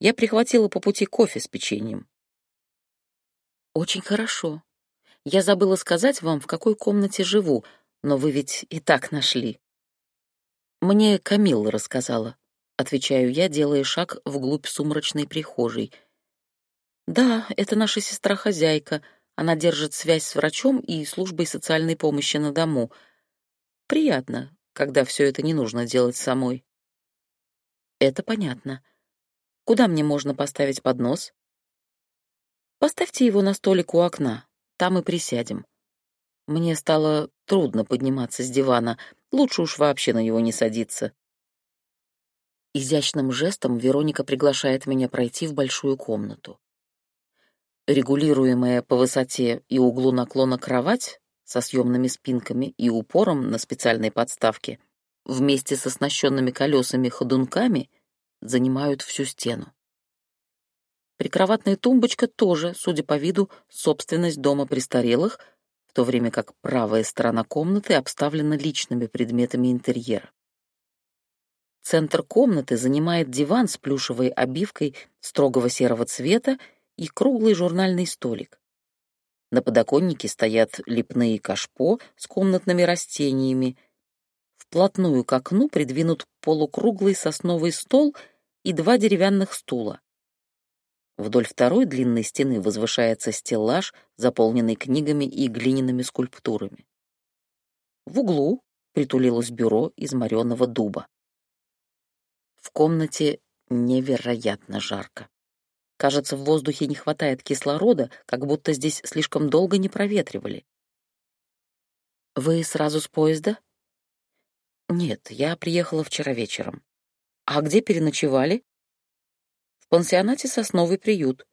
Speaker 1: Я прихватила по пути кофе с печеньем. «Очень хорошо. Я забыла сказать вам, в какой комнате живу, но вы ведь и так нашли. Мне Камилла рассказала, отвечаю я, делая шаг вглубь сумрачной прихожей. Да, это наша сестра-хозяйка. Она держит связь с врачом и службой социальной помощи на дому. Приятно, когда все это не нужно делать самой. Это понятно. Куда мне можно поставить поднос? Поставьте его на столик у окна. Там и присядем. Мне стало трудно подниматься с дивана, лучше уж вообще на него не садиться. Изящным жестом Вероника приглашает меня пройти в большую комнату. Регулируемая по высоте и углу наклона кровать со съемными спинками и упором на специальной подставке вместе с оснащенными колесами-ходунками занимают всю стену. Прикроватная тумбочка тоже, судя по виду, собственность дома престарелых — в то время как правая сторона комнаты обставлена личными предметами интерьера. Центр комнаты занимает диван с плюшевой обивкой строгого серого цвета и круглый журнальный столик. На подоконнике стоят лепные кашпо с комнатными растениями. Вплотную к окну придвинут полукруглый сосновый стол и два деревянных стула. Вдоль второй длинной стены возвышается стеллаж, заполненный книгами и глиняными скульптурами. В углу притулилось бюро из мореного дуба. В комнате невероятно жарко. Кажется, в воздухе не хватает кислорода, как будто здесь слишком долго не проветривали. «Вы сразу с поезда?» «Нет, я приехала вчера вечером». «А где переночевали?» «В пансионате «Сосновый приют».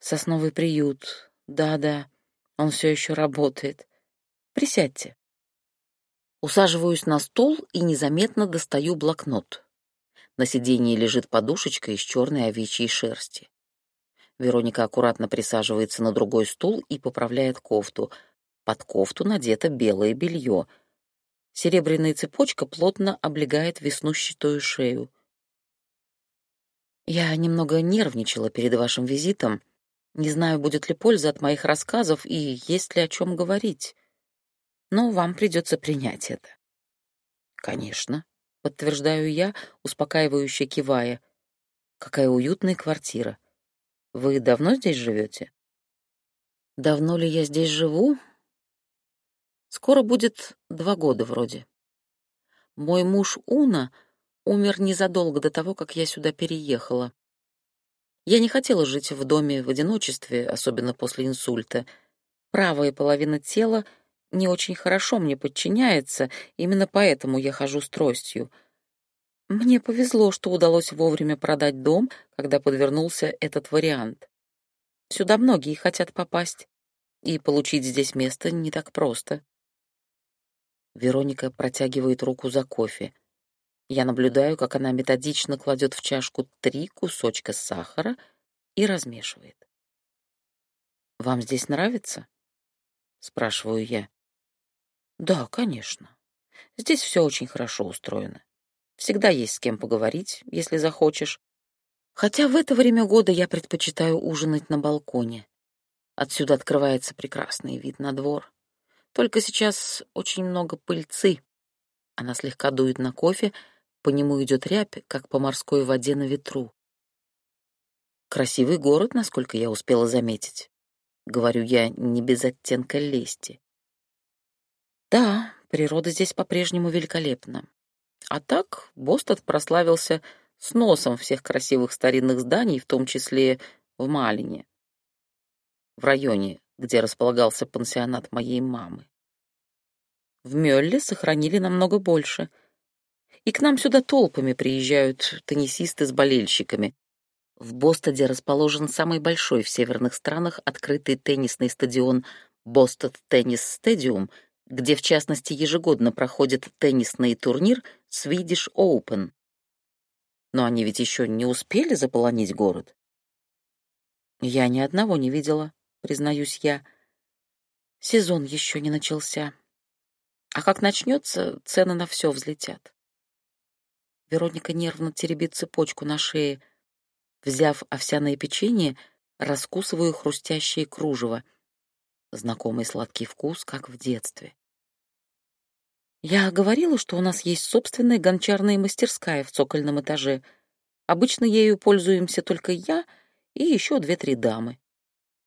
Speaker 1: «Сосновый приют, да-да, он все еще работает. Присядьте». Усаживаюсь на стул и незаметно достаю блокнот. На сиденье лежит подушечка из черной овечьей шерсти. Вероника аккуратно присаживается на другой стул и поправляет кофту. Под кофту надето белое белье. Серебряная цепочка плотно облегает веснущатую шею. Я немного нервничала перед вашим визитом. Не знаю, будет ли польза от моих рассказов и есть ли о чем говорить но вам придется принять это. Конечно, подтверждаю я, успокаивающе кивая. Какая уютная квартира. Вы давно здесь живете? Давно ли я здесь живу? Скоро будет два года вроде. Мой муж Уна умер незадолго до того, как я сюда переехала. Я не хотела жить в доме в одиночестве, особенно после инсульта. Правая половина тела не очень хорошо мне подчиняется, именно поэтому я хожу с тростью. Мне повезло, что удалось вовремя продать дом, когда подвернулся этот вариант. Сюда многие хотят попасть, и получить здесь место не так просто. Вероника протягивает руку за кофе. Я наблюдаю, как она методично кладет в чашку три кусочка сахара и размешивает. «Вам здесь нравится?» — спрашиваю я. Да, конечно. Здесь все очень хорошо устроено. Всегда есть с кем поговорить, если захочешь. Хотя в это время года я предпочитаю ужинать на балконе. Отсюда открывается прекрасный вид на двор. Только сейчас очень много пыльцы. Она слегка дует на кофе, по нему идет рябь, как по морской воде на ветру. Красивый город, насколько я успела заметить. Говорю я не без оттенка лести. Да, природа здесь по-прежнему великолепна. А так, Бостон прославился сносом всех красивых старинных зданий, в том числе в Малине, в районе, где располагался пансионат моей мамы. В Мёлле сохранили намного больше. И к нам сюда толпами приезжают теннисисты с болельщиками. В Бостоде расположен самый большой в северных странах открытый теннисный стадион Бостон Теннис Стадиум — где в частности ежегодно проходит теннисный турнир Swedish Open. Но они ведь еще не успели заполонить город. Я ни одного не видела, признаюсь я. Сезон еще не начался. А как начнется, цены на все взлетят. Вероника нервно теребит цепочку на шее. Взяв овсяное печенье, раскусываю хрустящее кружево. Знакомый сладкий вкус, как в детстве. Я говорила, что у нас есть собственная гончарная мастерская в цокольном этаже. Обычно ею пользуемся только я и еще две-три дамы.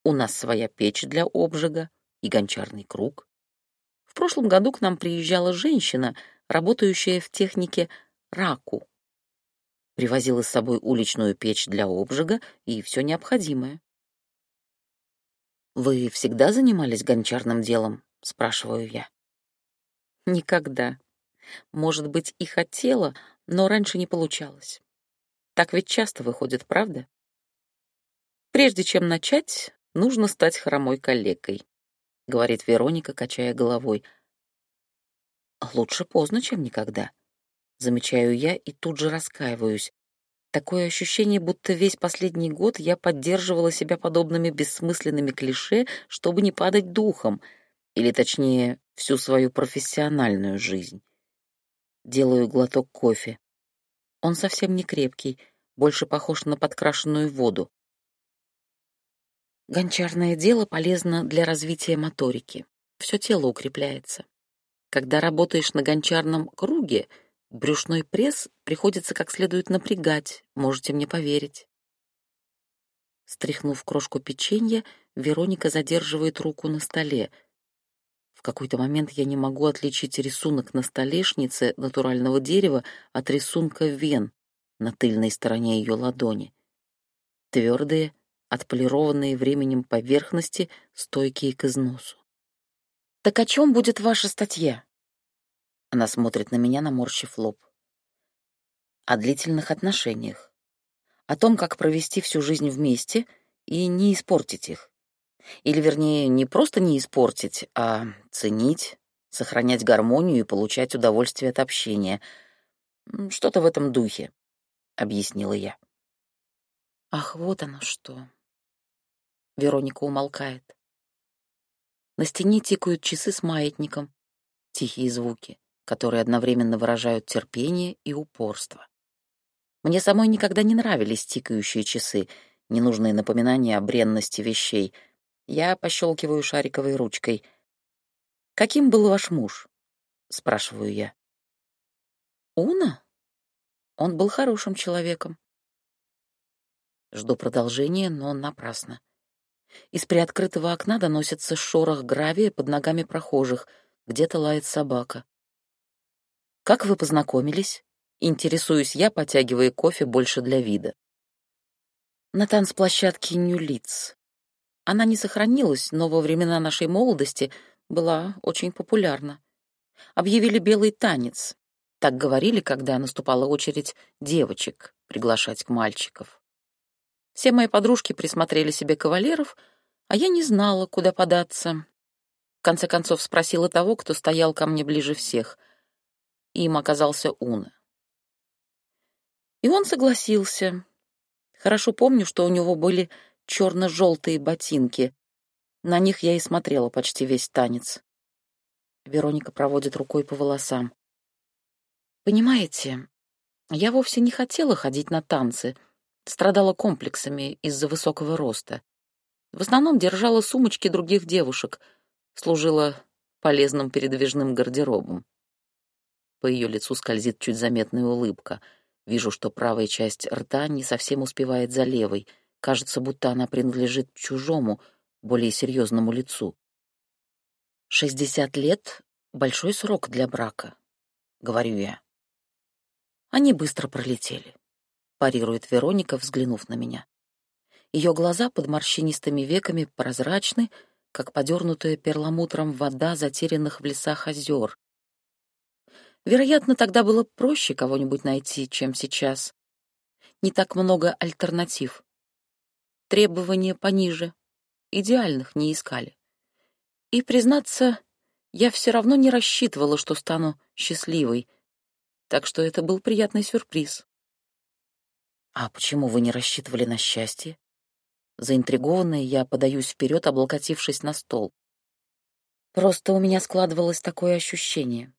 Speaker 1: У нас своя печь для обжига и гончарный круг. В прошлом году к нам приезжала женщина, работающая в технике раку. Привозила с собой уличную печь для обжига и все необходимое. «Вы всегда занимались гончарным делом?» — спрашиваю я. Никогда. Может быть, и хотела, но раньше не получалось. Так ведь часто выходит, правда? Прежде чем начать, нужно стать хромой коллегой, говорит Вероника, качая головой. Лучше поздно, чем никогда. Замечаю я и тут же раскаиваюсь. Такое ощущение, будто весь последний год я поддерживала себя подобными бессмысленными клише, чтобы не падать духом — или точнее, всю свою профессиональную жизнь. Делаю глоток кофе. Он совсем не крепкий, больше похож на подкрашенную воду. Гончарное дело полезно для развития моторики. Все тело укрепляется. Когда работаешь на гончарном круге, брюшной пресс приходится как следует напрягать, можете мне поверить. Стряхнув крошку печенья, Вероника задерживает руку на столе. В какой-то момент я не могу отличить рисунок на столешнице натурального дерева от рисунка вен на тыльной стороне ее ладони. Твердые, отполированные временем поверхности, стойкие к износу. «Так о чем будет ваша статья?» Она смотрит на меня, наморщив лоб. «О длительных отношениях. О том, как провести всю жизнь вместе и не испортить их. Или, вернее, не просто не испортить, а ценить, сохранять гармонию и получать удовольствие от общения. Что-то в этом духе», — объяснила я. «Ах, вот оно что!» Вероника умолкает. На стене тикают часы с маятником. Тихие звуки, которые одновременно выражают терпение и упорство. Мне самой никогда не нравились тикающие часы, ненужные напоминания о бренности вещей. Я пощелкиваю шариковой ручкой. «Каким был ваш муж?» — спрашиваю я. «Уна?» Он был хорошим человеком. Жду продолжения, но напрасно. Из приоткрытого окна доносится шорох гравия под ногами прохожих. Где-то лает собака. «Как вы познакомились?» Интересуюсь я, потягивая кофе больше для вида. На танцплощадке Нью-Литц. Она не сохранилась, но во времена нашей молодости была очень популярна. Объявили белый танец. Так говорили, когда наступала очередь девочек приглашать к мальчиков. Все мои подружки присмотрели себе кавалеров, а я не знала, куда податься. В конце концов спросила того, кто стоял ко мне ближе всех. Им оказался Уна. И он согласился. Хорошо помню, что у него были черно-желтые ботинки. На них я и смотрела почти весь танец. Вероника проводит рукой по волосам. Понимаете, я вовсе не хотела ходить на танцы — Страдала комплексами из-за высокого роста. В основном держала сумочки других девушек, служила полезным передвижным гардеробом. По ее лицу скользит чуть заметная улыбка. Вижу, что правая часть рта не совсем успевает за левой. Кажется, будто она принадлежит чужому, более серьезному лицу. «Шестьдесят лет — большой срок для брака», — говорю я. Они быстро пролетели парирует Вероника, взглянув на меня. Ее глаза под морщинистыми веками прозрачны, как подернутая перламутром вода затерянных в лесах озер. Вероятно, тогда было проще кого-нибудь найти, чем сейчас. Не так много альтернатив. Требования пониже. Идеальных не искали. И, признаться, я все равно не рассчитывала, что стану счастливой, так что это был приятный сюрприз. «А почему вы не рассчитывали на счастье?» Заинтригованная, я подаюсь вперед, облокотившись на стол. Просто у меня складывалось такое ощущение.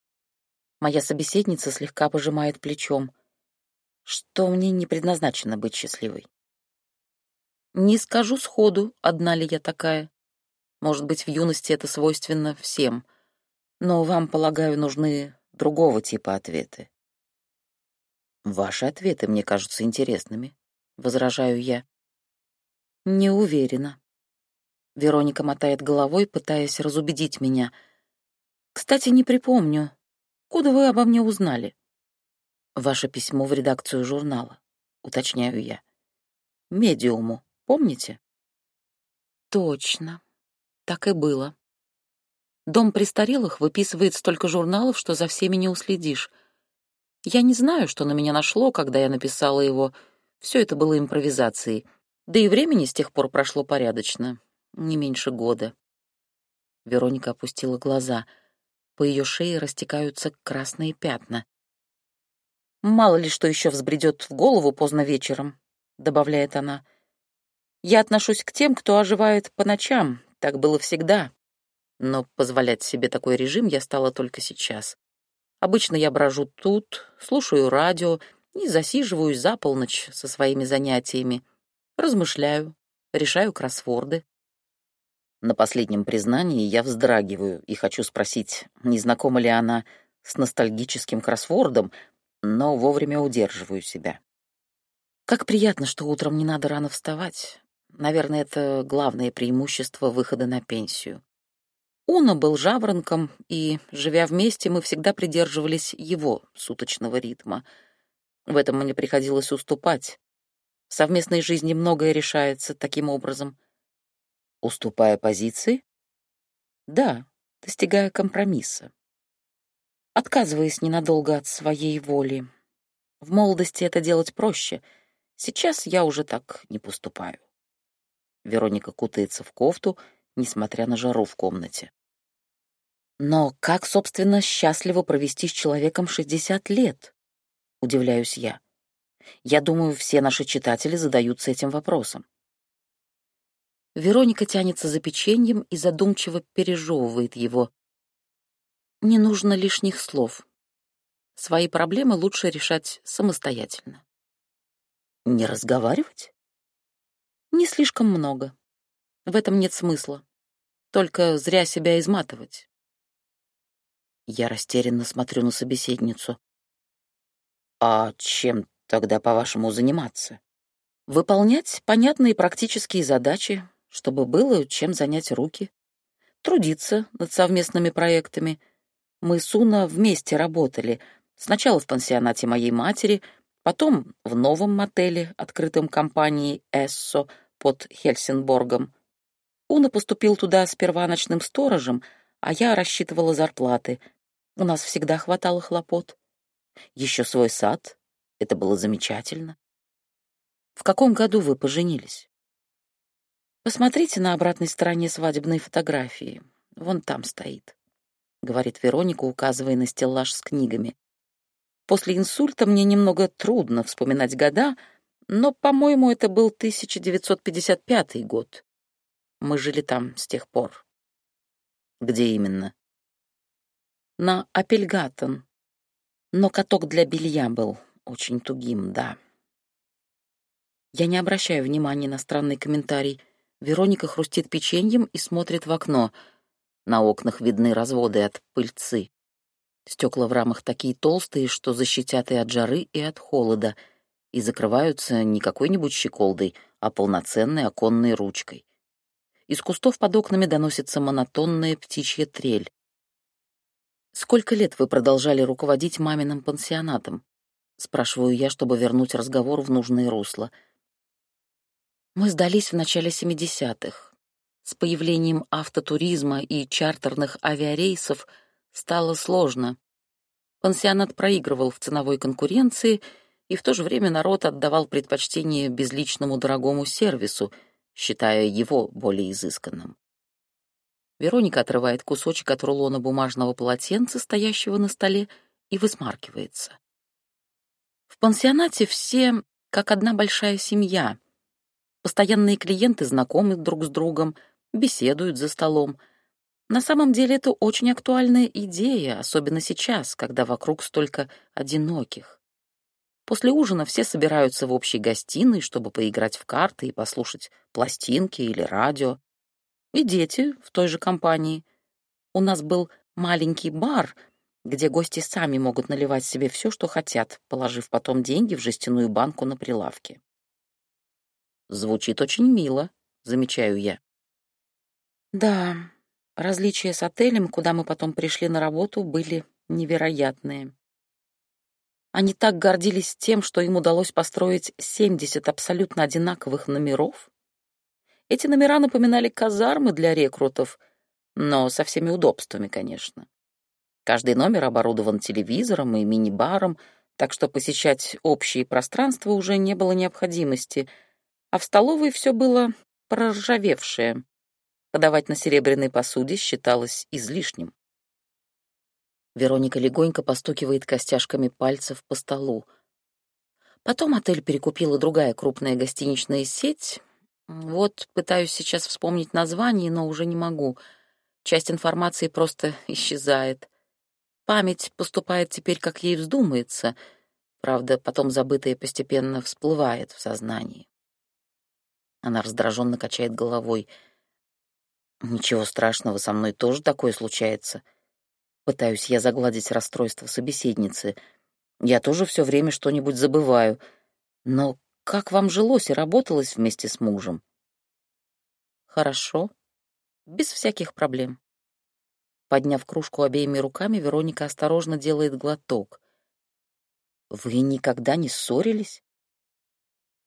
Speaker 1: Моя собеседница слегка пожимает плечом, что мне не предназначено быть счастливой. Не скажу сходу, одна ли я такая. Может быть, в юности это свойственно всем, но вам, полагаю, нужны другого типа ответы. Ваши ответы мне кажутся интересными, возражаю я. Не уверена. Вероника мотает головой, пытаясь разубедить меня. Кстати, не припомню. Куда вы обо мне узнали? Ваше письмо в редакцию журнала, уточняю я. Медиуму, помните? Точно. Так и было. Дом престарелых выписывает столько журналов, что за всеми не уследишь. Я не знаю, что на меня нашло, когда я написала его. Все это было импровизацией. Да и времени с тех пор прошло порядочно. Не меньше года. Вероника опустила глаза. По ее шее растекаются красные пятна. «Мало ли что еще взбредет в голову поздно вечером», — добавляет она. «Я отношусь к тем, кто оживает по ночам. Так было всегда. Но позволять себе такой режим я стала только сейчас. Обычно я брожу тут, слушаю радио и засиживаюсь за полночь со своими занятиями. Размышляю, решаю кроссворды. На последнем признании я вздрагиваю и хочу спросить, не знакома ли она с ностальгическим кроссвордом, но вовремя удерживаю себя. Как приятно, что утром не надо рано вставать. Наверное, это главное преимущество выхода на пенсию. Уна был жаворонком, и, живя вместе, мы всегда придерживались его суточного ритма. В этом мне приходилось уступать. В совместной жизни многое решается таким образом. Уступая позиции? Да, достигая компромисса. Отказываясь ненадолго от своей воли. В молодости это делать проще. Сейчас я уже так не поступаю. Вероника кутается в кофту, несмотря на жару в комнате. Но как, собственно, счастливо провести с человеком 60 лет? Удивляюсь я. Я думаю, все наши читатели задаются этим вопросом. Вероника тянется за печеньем и задумчиво пережевывает его. Не нужно лишних слов. Свои проблемы лучше решать самостоятельно. Не разговаривать? Не слишком много. В этом нет смысла. Только зря себя изматывать. Я растерянно смотрю на собеседницу. А чем тогда, по-вашему, заниматься? Выполнять понятные практические задачи, чтобы было чем занять руки, трудиться над совместными проектами. Мы с Уна вместе работали, сначала в пансионате моей матери, потом в новом мотеле, открытом компанией «Эссо» под Хельсинборгом. Уна поступил туда сперва ночным сторожем, а я рассчитывала зарплаты. У нас всегда хватало хлопот. Еще свой сад. Это было замечательно. В каком году вы поженились? «Посмотрите на обратной стороне свадебной фотографии. Вон там стоит», — говорит Вероника, указывая на стеллаж с книгами. «После инсульта мне немного трудно вспоминать года, но, по-моему, это был 1955 год. Мы жили там с тех пор». «Где именно?» «На Апельгаттен. Но каток для белья был очень тугим, да». Я не обращаю внимания на странный комментарий — Вероника хрустит печеньем и смотрит в окно. На окнах видны разводы от пыльцы. Стекла в рамах такие толстые, что защитят и от жары, и от холода, и закрываются не какой-нибудь щеколдой, а полноценной оконной ручкой. Из кустов под окнами доносится монотонная птичья трель. «Сколько лет вы продолжали руководить маминым пансионатом?» — спрашиваю я, чтобы вернуть разговор в нужное русло — мы сдались в начале 70-х. С появлением автотуризма и чартерных авиарейсов стало сложно. Пансионат проигрывал в ценовой конкуренции, и в то же время народ отдавал предпочтение безличному дорогому сервису, считая его более изысканным. Вероника отрывает кусочек от рулона бумажного полотенца, стоящего на столе, и высмаркивается. В пансионате все как одна большая семья, Постоянные клиенты знакомы друг с другом, беседуют за столом. На самом деле это очень актуальная идея, особенно сейчас, когда вокруг столько одиноких. После ужина все собираются в общей гостиной, чтобы поиграть в карты и послушать пластинки или радио. И дети в той же компании. У нас был маленький бар, где гости сами могут наливать себе все, что хотят, положив потом деньги в жестяную банку на прилавке. Звучит очень мило, замечаю я. Да, различия с отелем, куда мы потом пришли на работу, были невероятные. Они так гордились тем, что им удалось построить 70 абсолютно одинаковых номеров. Эти номера напоминали казармы для рекрутов, но со всеми удобствами, конечно. Каждый номер оборудован телевизором и мини-баром, так что посещать общие пространства уже не было необходимости — а в столовой все было проржавевшее. Подавать на серебряной посуде считалось излишним. Вероника легонько постукивает костяшками пальцев по столу. Потом отель перекупила другая крупная гостиничная сеть. Вот пытаюсь сейчас вспомнить название, но уже не могу. Часть информации просто исчезает. Память поступает теперь, как ей вздумается. Правда, потом забытое постепенно всплывает в сознании. Она раздраженно качает головой. Ничего страшного, со мной тоже такое случается. Пытаюсь я загладить расстройство собеседницы. Я тоже все время что-нибудь забываю. Но как вам жилось и работалось вместе с мужем? Хорошо. Без всяких проблем. Подняв кружку обеими руками, Вероника осторожно делает глоток. Вы никогда не ссорились?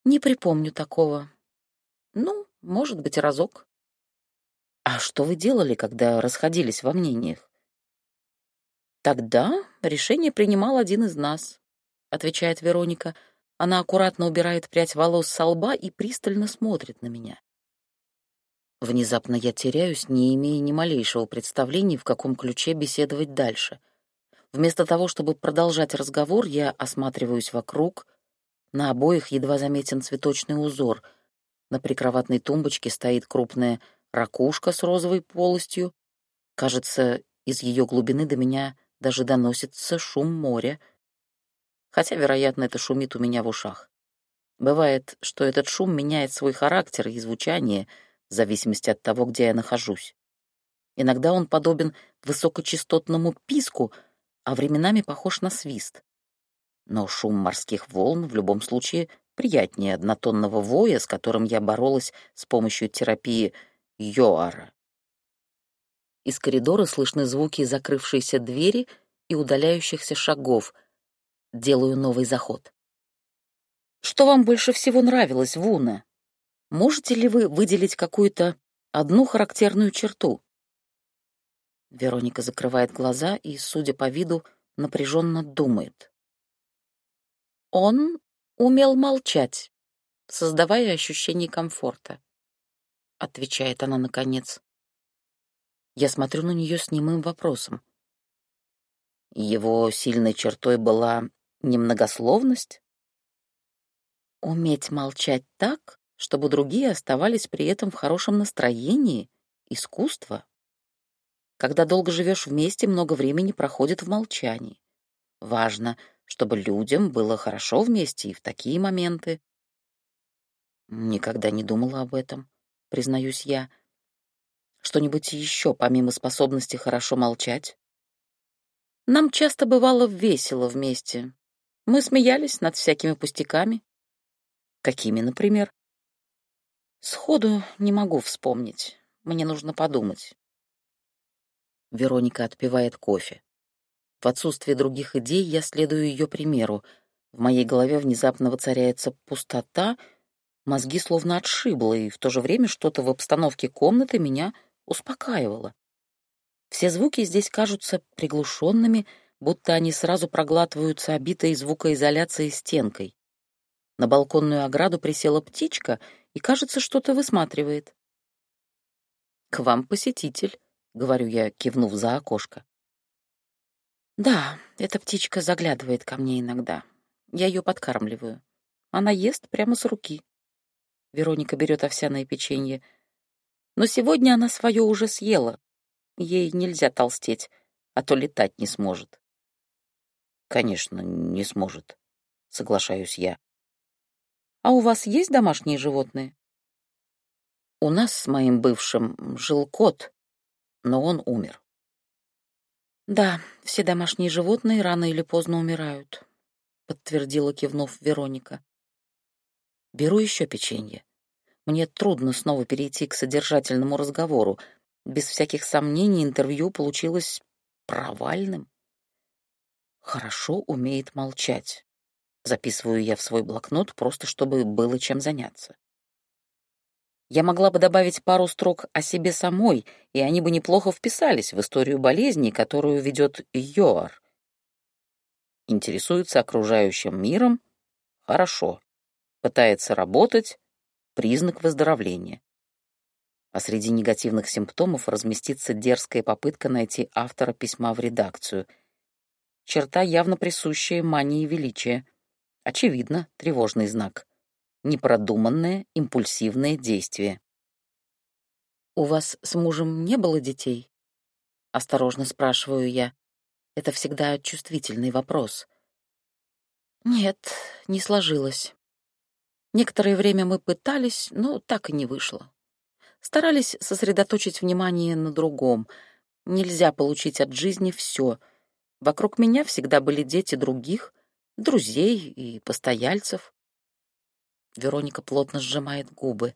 Speaker 1: Не припомню такого. Ну, может быть, разок. А что вы делали, когда расходились во мнениях? Тогда решение принимал один из нас, отвечает Вероника. Она аккуратно убирает прядь волос со лба и пристально смотрит на меня. Внезапно я теряюсь, не имея ни малейшего представления, в каком ключе беседовать дальше. Вместо того, чтобы продолжать разговор, я осматриваюсь вокруг. На обоих едва заметен цветочный узор. На прикроватной тумбочке стоит крупная ракушка с розовой полостью. Кажется, из ее глубины до меня даже доносится шум моря. Хотя, вероятно, это шумит у меня в ушах. Бывает, что этот шум меняет свой характер и звучание в зависимости от того, где я нахожусь. Иногда он подобен высокочастотному писку, а временами похож на свист. Но шум морских волн в любом случае приятнее однотонного воя, с которым я боролась с помощью терапии Йоара. Из коридора слышны звуки закрывшейся двери и удаляющихся шагов. Делаю новый заход. Что вам больше всего нравилось, Вуна? Можете ли вы выделить какую-то одну характерную черту? Вероника закрывает глаза и, судя по виду, напряженно думает. Он умел молчать, создавая ощущение комфорта, отвечает она наконец. Я смотрю на нее с немым вопросом. Его сильной чертой была немногословность? Уметь молчать так, чтобы другие оставались при этом в хорошем настроении — искусство. Когда долго живешь вместе, много времени проходит в молчании. Важно, чтобы людям было хорошо вместе и в такие моменты. Никогда не думала об этом, признаюсь я. Что-нибудь еще, помимо способности хорошо молчать? Нам часто бывало весело вместе. Мы смеялись над всякими пустяками. Какими, например? Сходу не могу вспомнить. Мне нужно подумать. Вероника отпивает кофе. В отсутствие других идей я следую ее примеру. В моей голове внезапно воцаряется пустота, мозги словно отшибло, и в то же время что-то в обстановке комнаты меня успокаивало. Все звуки здесь кажутся приглушенными, будто они сразу проглатываются обитой звукоизоляцией стенкой. На балконную ограду присела птичка и, кажется, что-то высматривает. «К вам посетитель», — говорю я, кивнув за окошко. «Да, эта птичка заглядывает ко мне иногда. Я ее подкармливаю. Она ест прямо с руки». Вероника берет овсяное печенье — но сегодня она свое уже съела. Ей нельзя толстеть, а то летать не сможет. Конечно, не сможет, соглашаюсь я. А у вас есть домашние животные? У нас с моим бывшим жил кот, но он умер. Да, все домашние животные рано или поздно умирают, подтвердила кивнув Вероника. Беру еще печенье. Мне трудно снова перейти к содержательному разговору. Без всяких сомнений интервью получилось провальным. Хорошо умеет молчать. Записываю я в свой блокнот, просто чтобы было чем заняться. Я могла бы добавить пару строк о себе самой, и они бы неплохо вписались в историю болезни, которую ведет Йоар. Интересуется окружающим миром? Хорошо. Пытается работать? признак выздоровления. А среди негативных симптомов разместится дерзкая попытка найти автора письма в редакцию. Черта явно присущая мании величия. Очевидно, тревожный знак. Непродуманное, импульсивное действие. «У вас с мужем не было детей?» Осторожно спрашиваю я. Это всегда чувствительный вопрос. «Нет, не сложилось. Некоторое время мы пытались, но так и не вышло. Старались сосредоточить внимание на другом. Нельзя получить от жизни все. Вокруг меня всегда были дети других, друзей и постояльцев. Вероника плотно сжимает губы.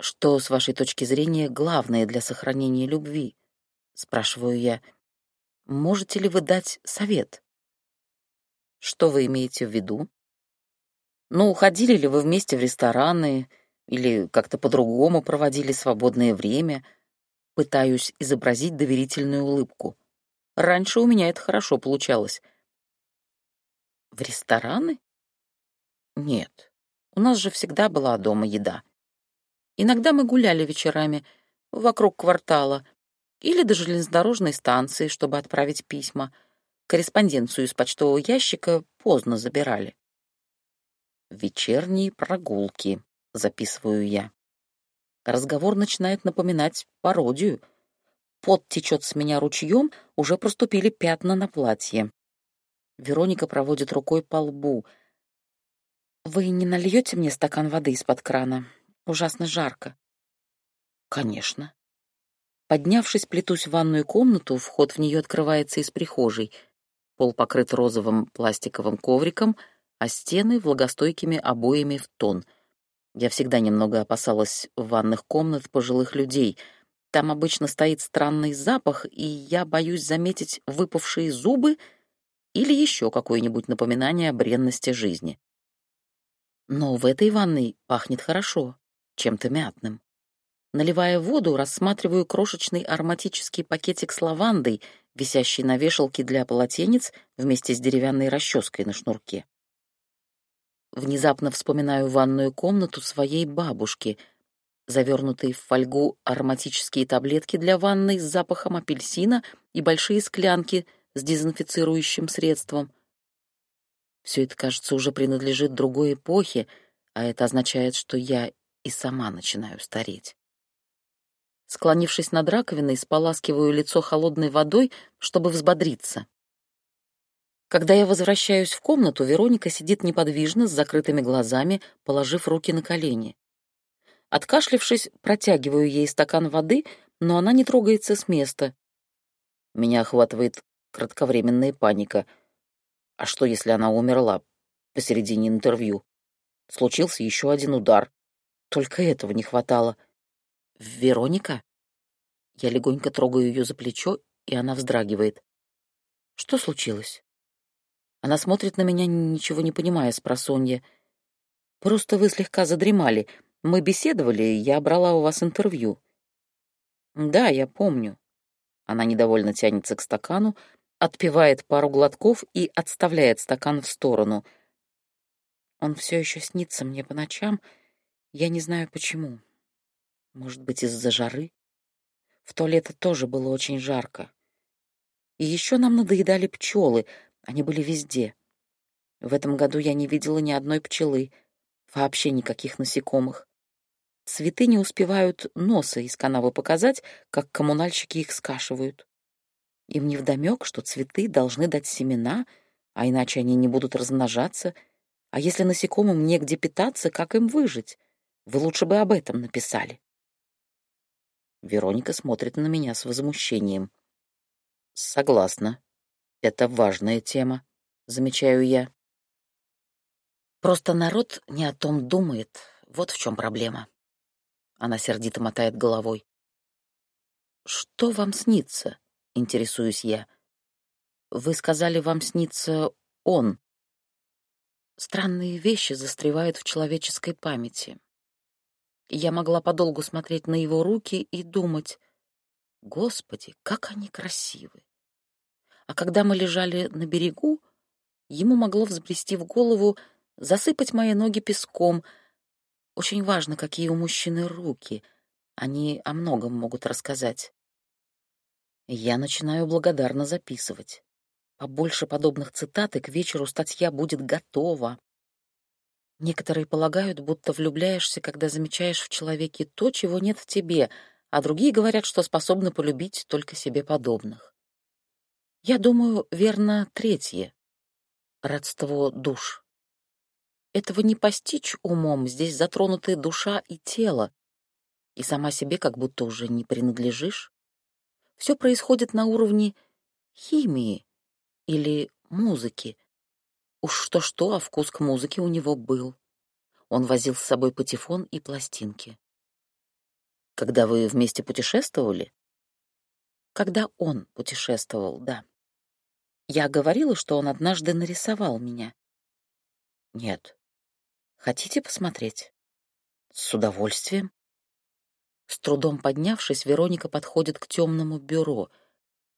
Speaker 1: «Что, с вашей точки зрения, главное для сохранения любви?» — спрашиваю я. «Можете ли вы дать совет?» «Что вы имеете в виду?» «Ну, ходили ли вы вместе в рестораны или как-то по-другому проводили свободное время?» Пытаюсь изобразить доверительную улыбку. Раньше у меня это хорошо получалось. «В рестораны?» Нет, у нас же всегда была дома еда. Иногда мы гуляли вечерами вокруг квартала или до железнодорожной станции, чтобы отправить письма. Корреспонденцию из почтового ящика поздно забирали. «Вечерние прогулки», — записываю я. Разговор начинает напоминать пародию. Пот течет с меня ручьем, уже проступили пятна на платье. Вероника проводит рукой по лбу — «Вы не нальете мне стакан воды из-под крана? Ужасно жарко». «Конечно». Поднявшись, плетусь в ванную комнату, вход в нее открывается из прихожей. Пол покрыт розовым пластиковым ковриком, а стены — влагостойкими обоями в тон. Я всегда немного опасалась ванных комнат пожилых людей. Там обычно стоит странный запах, и я боюсь заметить выпавшие зубы или еще какое-нибудь напоминание о бренности жизни. Но в этой ванной пахнет хорошо, чем-то мятным. Наливая воду, рассматриваю крошечный ароматический пакетик с лавандой, висящий на вешалке для полотенец вместе с деревянной расческой на шнурке. Внезапно вспоминаю ванную комнату своей бабушки, завернутые в фольгу ароматические таблетки для ванной с запахом апельсина и большие склянки с дезинфицирующим средством. Все это, кажется, уже принадлежит другой эпохе, а это означает, что я и сама начинаю стареть. Склонившись над раковиной, споласкиваю лицо холодной водой, чтобы взбодриться. Когда я возвращаюсь в комнату, Вероника сидит неподвижно, с закрытыми глазами, положив руки на колени. Откашлившись, протягиваю ей стакан воды, но она не трогается с места. Меня охватывает кратковременная паника — а что, если она умерла посередине интервью? Случился еще один удар. Только этого не хватало. «Вероника?» Я легонько трогаю ее за плечо, и она вздрагивает. «Что случилось?» Она смотрит на меня, ничего не понимая с просонья. «Просто вы слегка задремали. Мы беседовали, я брала у вас интервью». «Да, я помню». Она недовольно тянется к стакану, отпивает пару глотков и отставляет стакан в сторону. Он все еще снится мне по ночам, я не знаю почему. Может быть, из-за жары? В то лето тоже было очень жарко. И еще нам надоедали пчелы, они были везде. В этом году я не видела ни одной пчелы, вообще никаких насекомых. Цветы не успевают носа из канавы показать, как коммунальщики их скашивают. Им невдомёк, что цветы должны дать семена, а иначе они не будут размножаться. А если насекомым негде питаться, как им выжить? Вы лучше бы об этом написали. Вероника смотрит на меня с возмущением. Согласна. Это важная тема, замечаю я. Просто народ не о том думает. Вот в чем проблема. Она сердито мотает головой. Что вам снится? Интересуюсь я. Вы сказали, вам снится он. Странные вещи застревают в человеческой памяти. Я могла подолгу смотреть на его руки и думать, «Господи, как они красивы!» А когда мы лежали на берегу, ему могло взбрести в голову засыпать мои ноги песком. Очень важно, какие у мужчины руки. Они о многом могут рассказать. Я начинаю благодарно записывать. Побольше подобных цитат, и к вечеру статья будет готова. Некоторые полагают, будто влюбляешься, когда замечаешь в человеке то, чего нет в тебе, а другие говорят, что способны полюбить только себе подобных. Я думаю, верно третье — родство душ. Этого не постичь умом, здесь затронуты душа и тело. и сама себе как будто уже не принадлежишь. Все происходит на уровне химии или музыки. Уж что-что, а вкус к музыке у него был. Он возил с собой патефон и пластинки. Когда вы вместе путешествовали? Когда он путешествовал, да. Я говорила, что он однажды нарисовал меня. Нет. Хотите посмотреть? С удовольствием. С трудом поднявшись, Вероника подходит к темному бюро.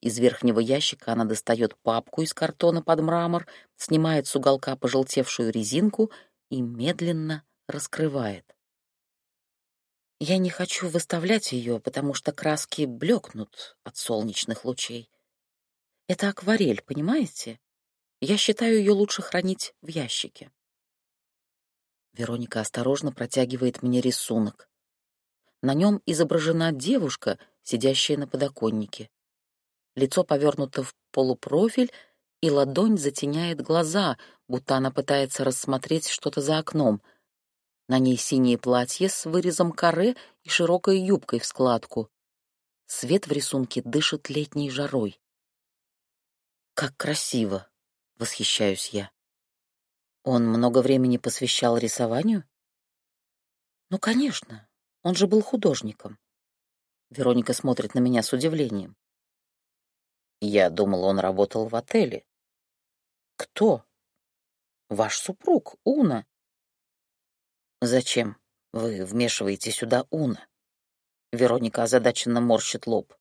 Speaker 1: Из верхнего ящика она достает папку из картона под мрамор, снимает с уголка пожелтевшую резинку и медленно раскрывает. Я не хочу выставлять ее, потому что краски блекнут от солнечных лучей. Это акварель, понимаете? Я считаю ее лучше хранить в ящике. Вероника осторожно протягивает мне рисунок. На нем изображена девушка, сидящая на подоконнике. Лицо повернуто в полупрофиль, и ладонь затеняет глаза, будто она пытается рассмотреть что-то за окном. На ней синее платье с вырезом каре и широкой юбкой в складку. Свет в рисунке дышит летней жарой. Как красиво, восхищаюсь я. Он много времени посвящал рисованию? Ну, конечно, он же был художником. Вероника смотрит на меня с удивлением. Я думал, он работал в отеле. Кто? Ваш супруг, Уна. Зачем вы вмешиваете сюда Уна? Вероника озадаченно морщит лоб.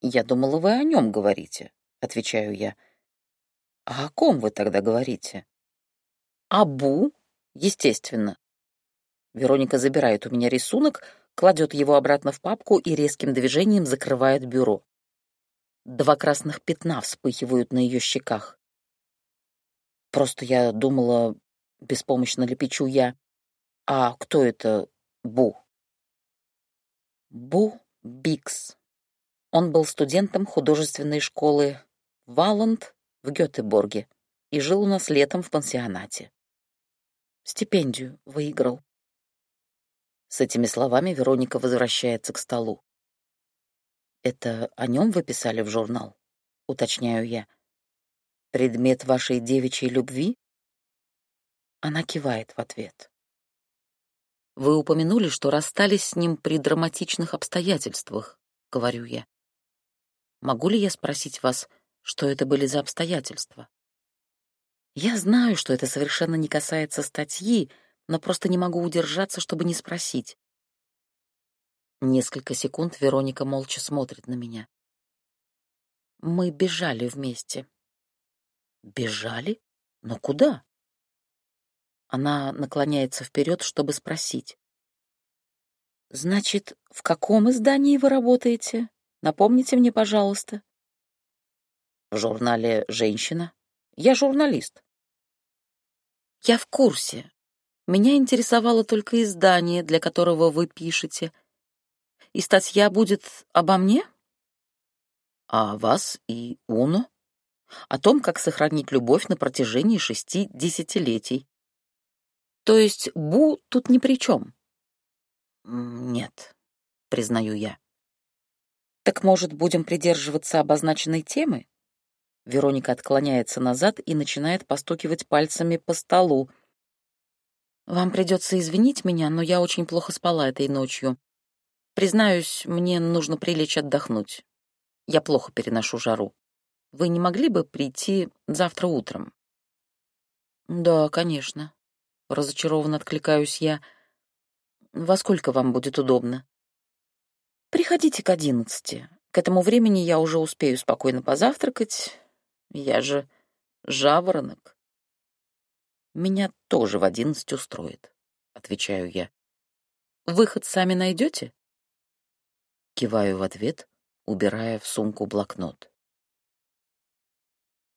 Speaker 1: Я думала, вы о нем говорите. — отвечаю я. «А о ком вы тогда говорите?» «Абу, естественно». Вероника забирает у меня рисунок, кладет его обратно в папку и резким движением закрывает бюро. Два красных пятна вспыхивают на ее щеках. Просто я думала, беспомощно лепечу я. А кто это Бу? Бу Бикс. Он был студентом художественной школы Валанд в Гетеборге и жил у нас летом в пансионате. Стипендию выиграл. С этими словами Вероника возвращается к столу. «Это о нем вы писали в журнал?» — уточняю я. «Предмет вашей девичьей любви?» Она кивает в ответ. «Вы упомянули, что расстались с ним при драматичных обстоятельствах», — говорю я. «Могу ли я спросить вас, что это были за обстоятельства. Я знаю, что это совершенно не касается статьи, но просто не могу удержаться, чтобы не спросить. Несколько секунд Вероника молча смотрит на меня. Мы бежали вместе. Бежали? Но куда? Она наклоняется вперед, чтобы спросить. «Значит, в каком издании вы работаете? Напомните мне, пожалуйста». В журнале «Женщина». Я журналист. Я в курсе. Меня интересовало только издание, для которого вы пишете. И статья будет обо мне? О вас и Уно. О том, как сохранить любовь на протяжении шести десятилетий. То есть Бу тут ни при чем? Нет, признаю я. Так, может, будем придерживаться обозначенной темы? Вероника отклоняется назад и начинает постукивать пальцами по столу. «Вам придется извинить меня, но я очень плохо спала этой ночью. Признаюсь, мне нужно прилечь отдохнуть. Я плохо переношу жару. Вы не могли бы прийти завтра утром?» «Да, конечно», — разочарованно откликаюсь я. «Во сколько вам будет удобно?» «Приходите к одиннадцати. К этому времени я уже успею спокойно позавтракать, я же жаворонок. Меня тоже в одиннадцать устроит, отвечаю я. Выход сами найдете? Киваю в ответ, убирая в сумку блокнот.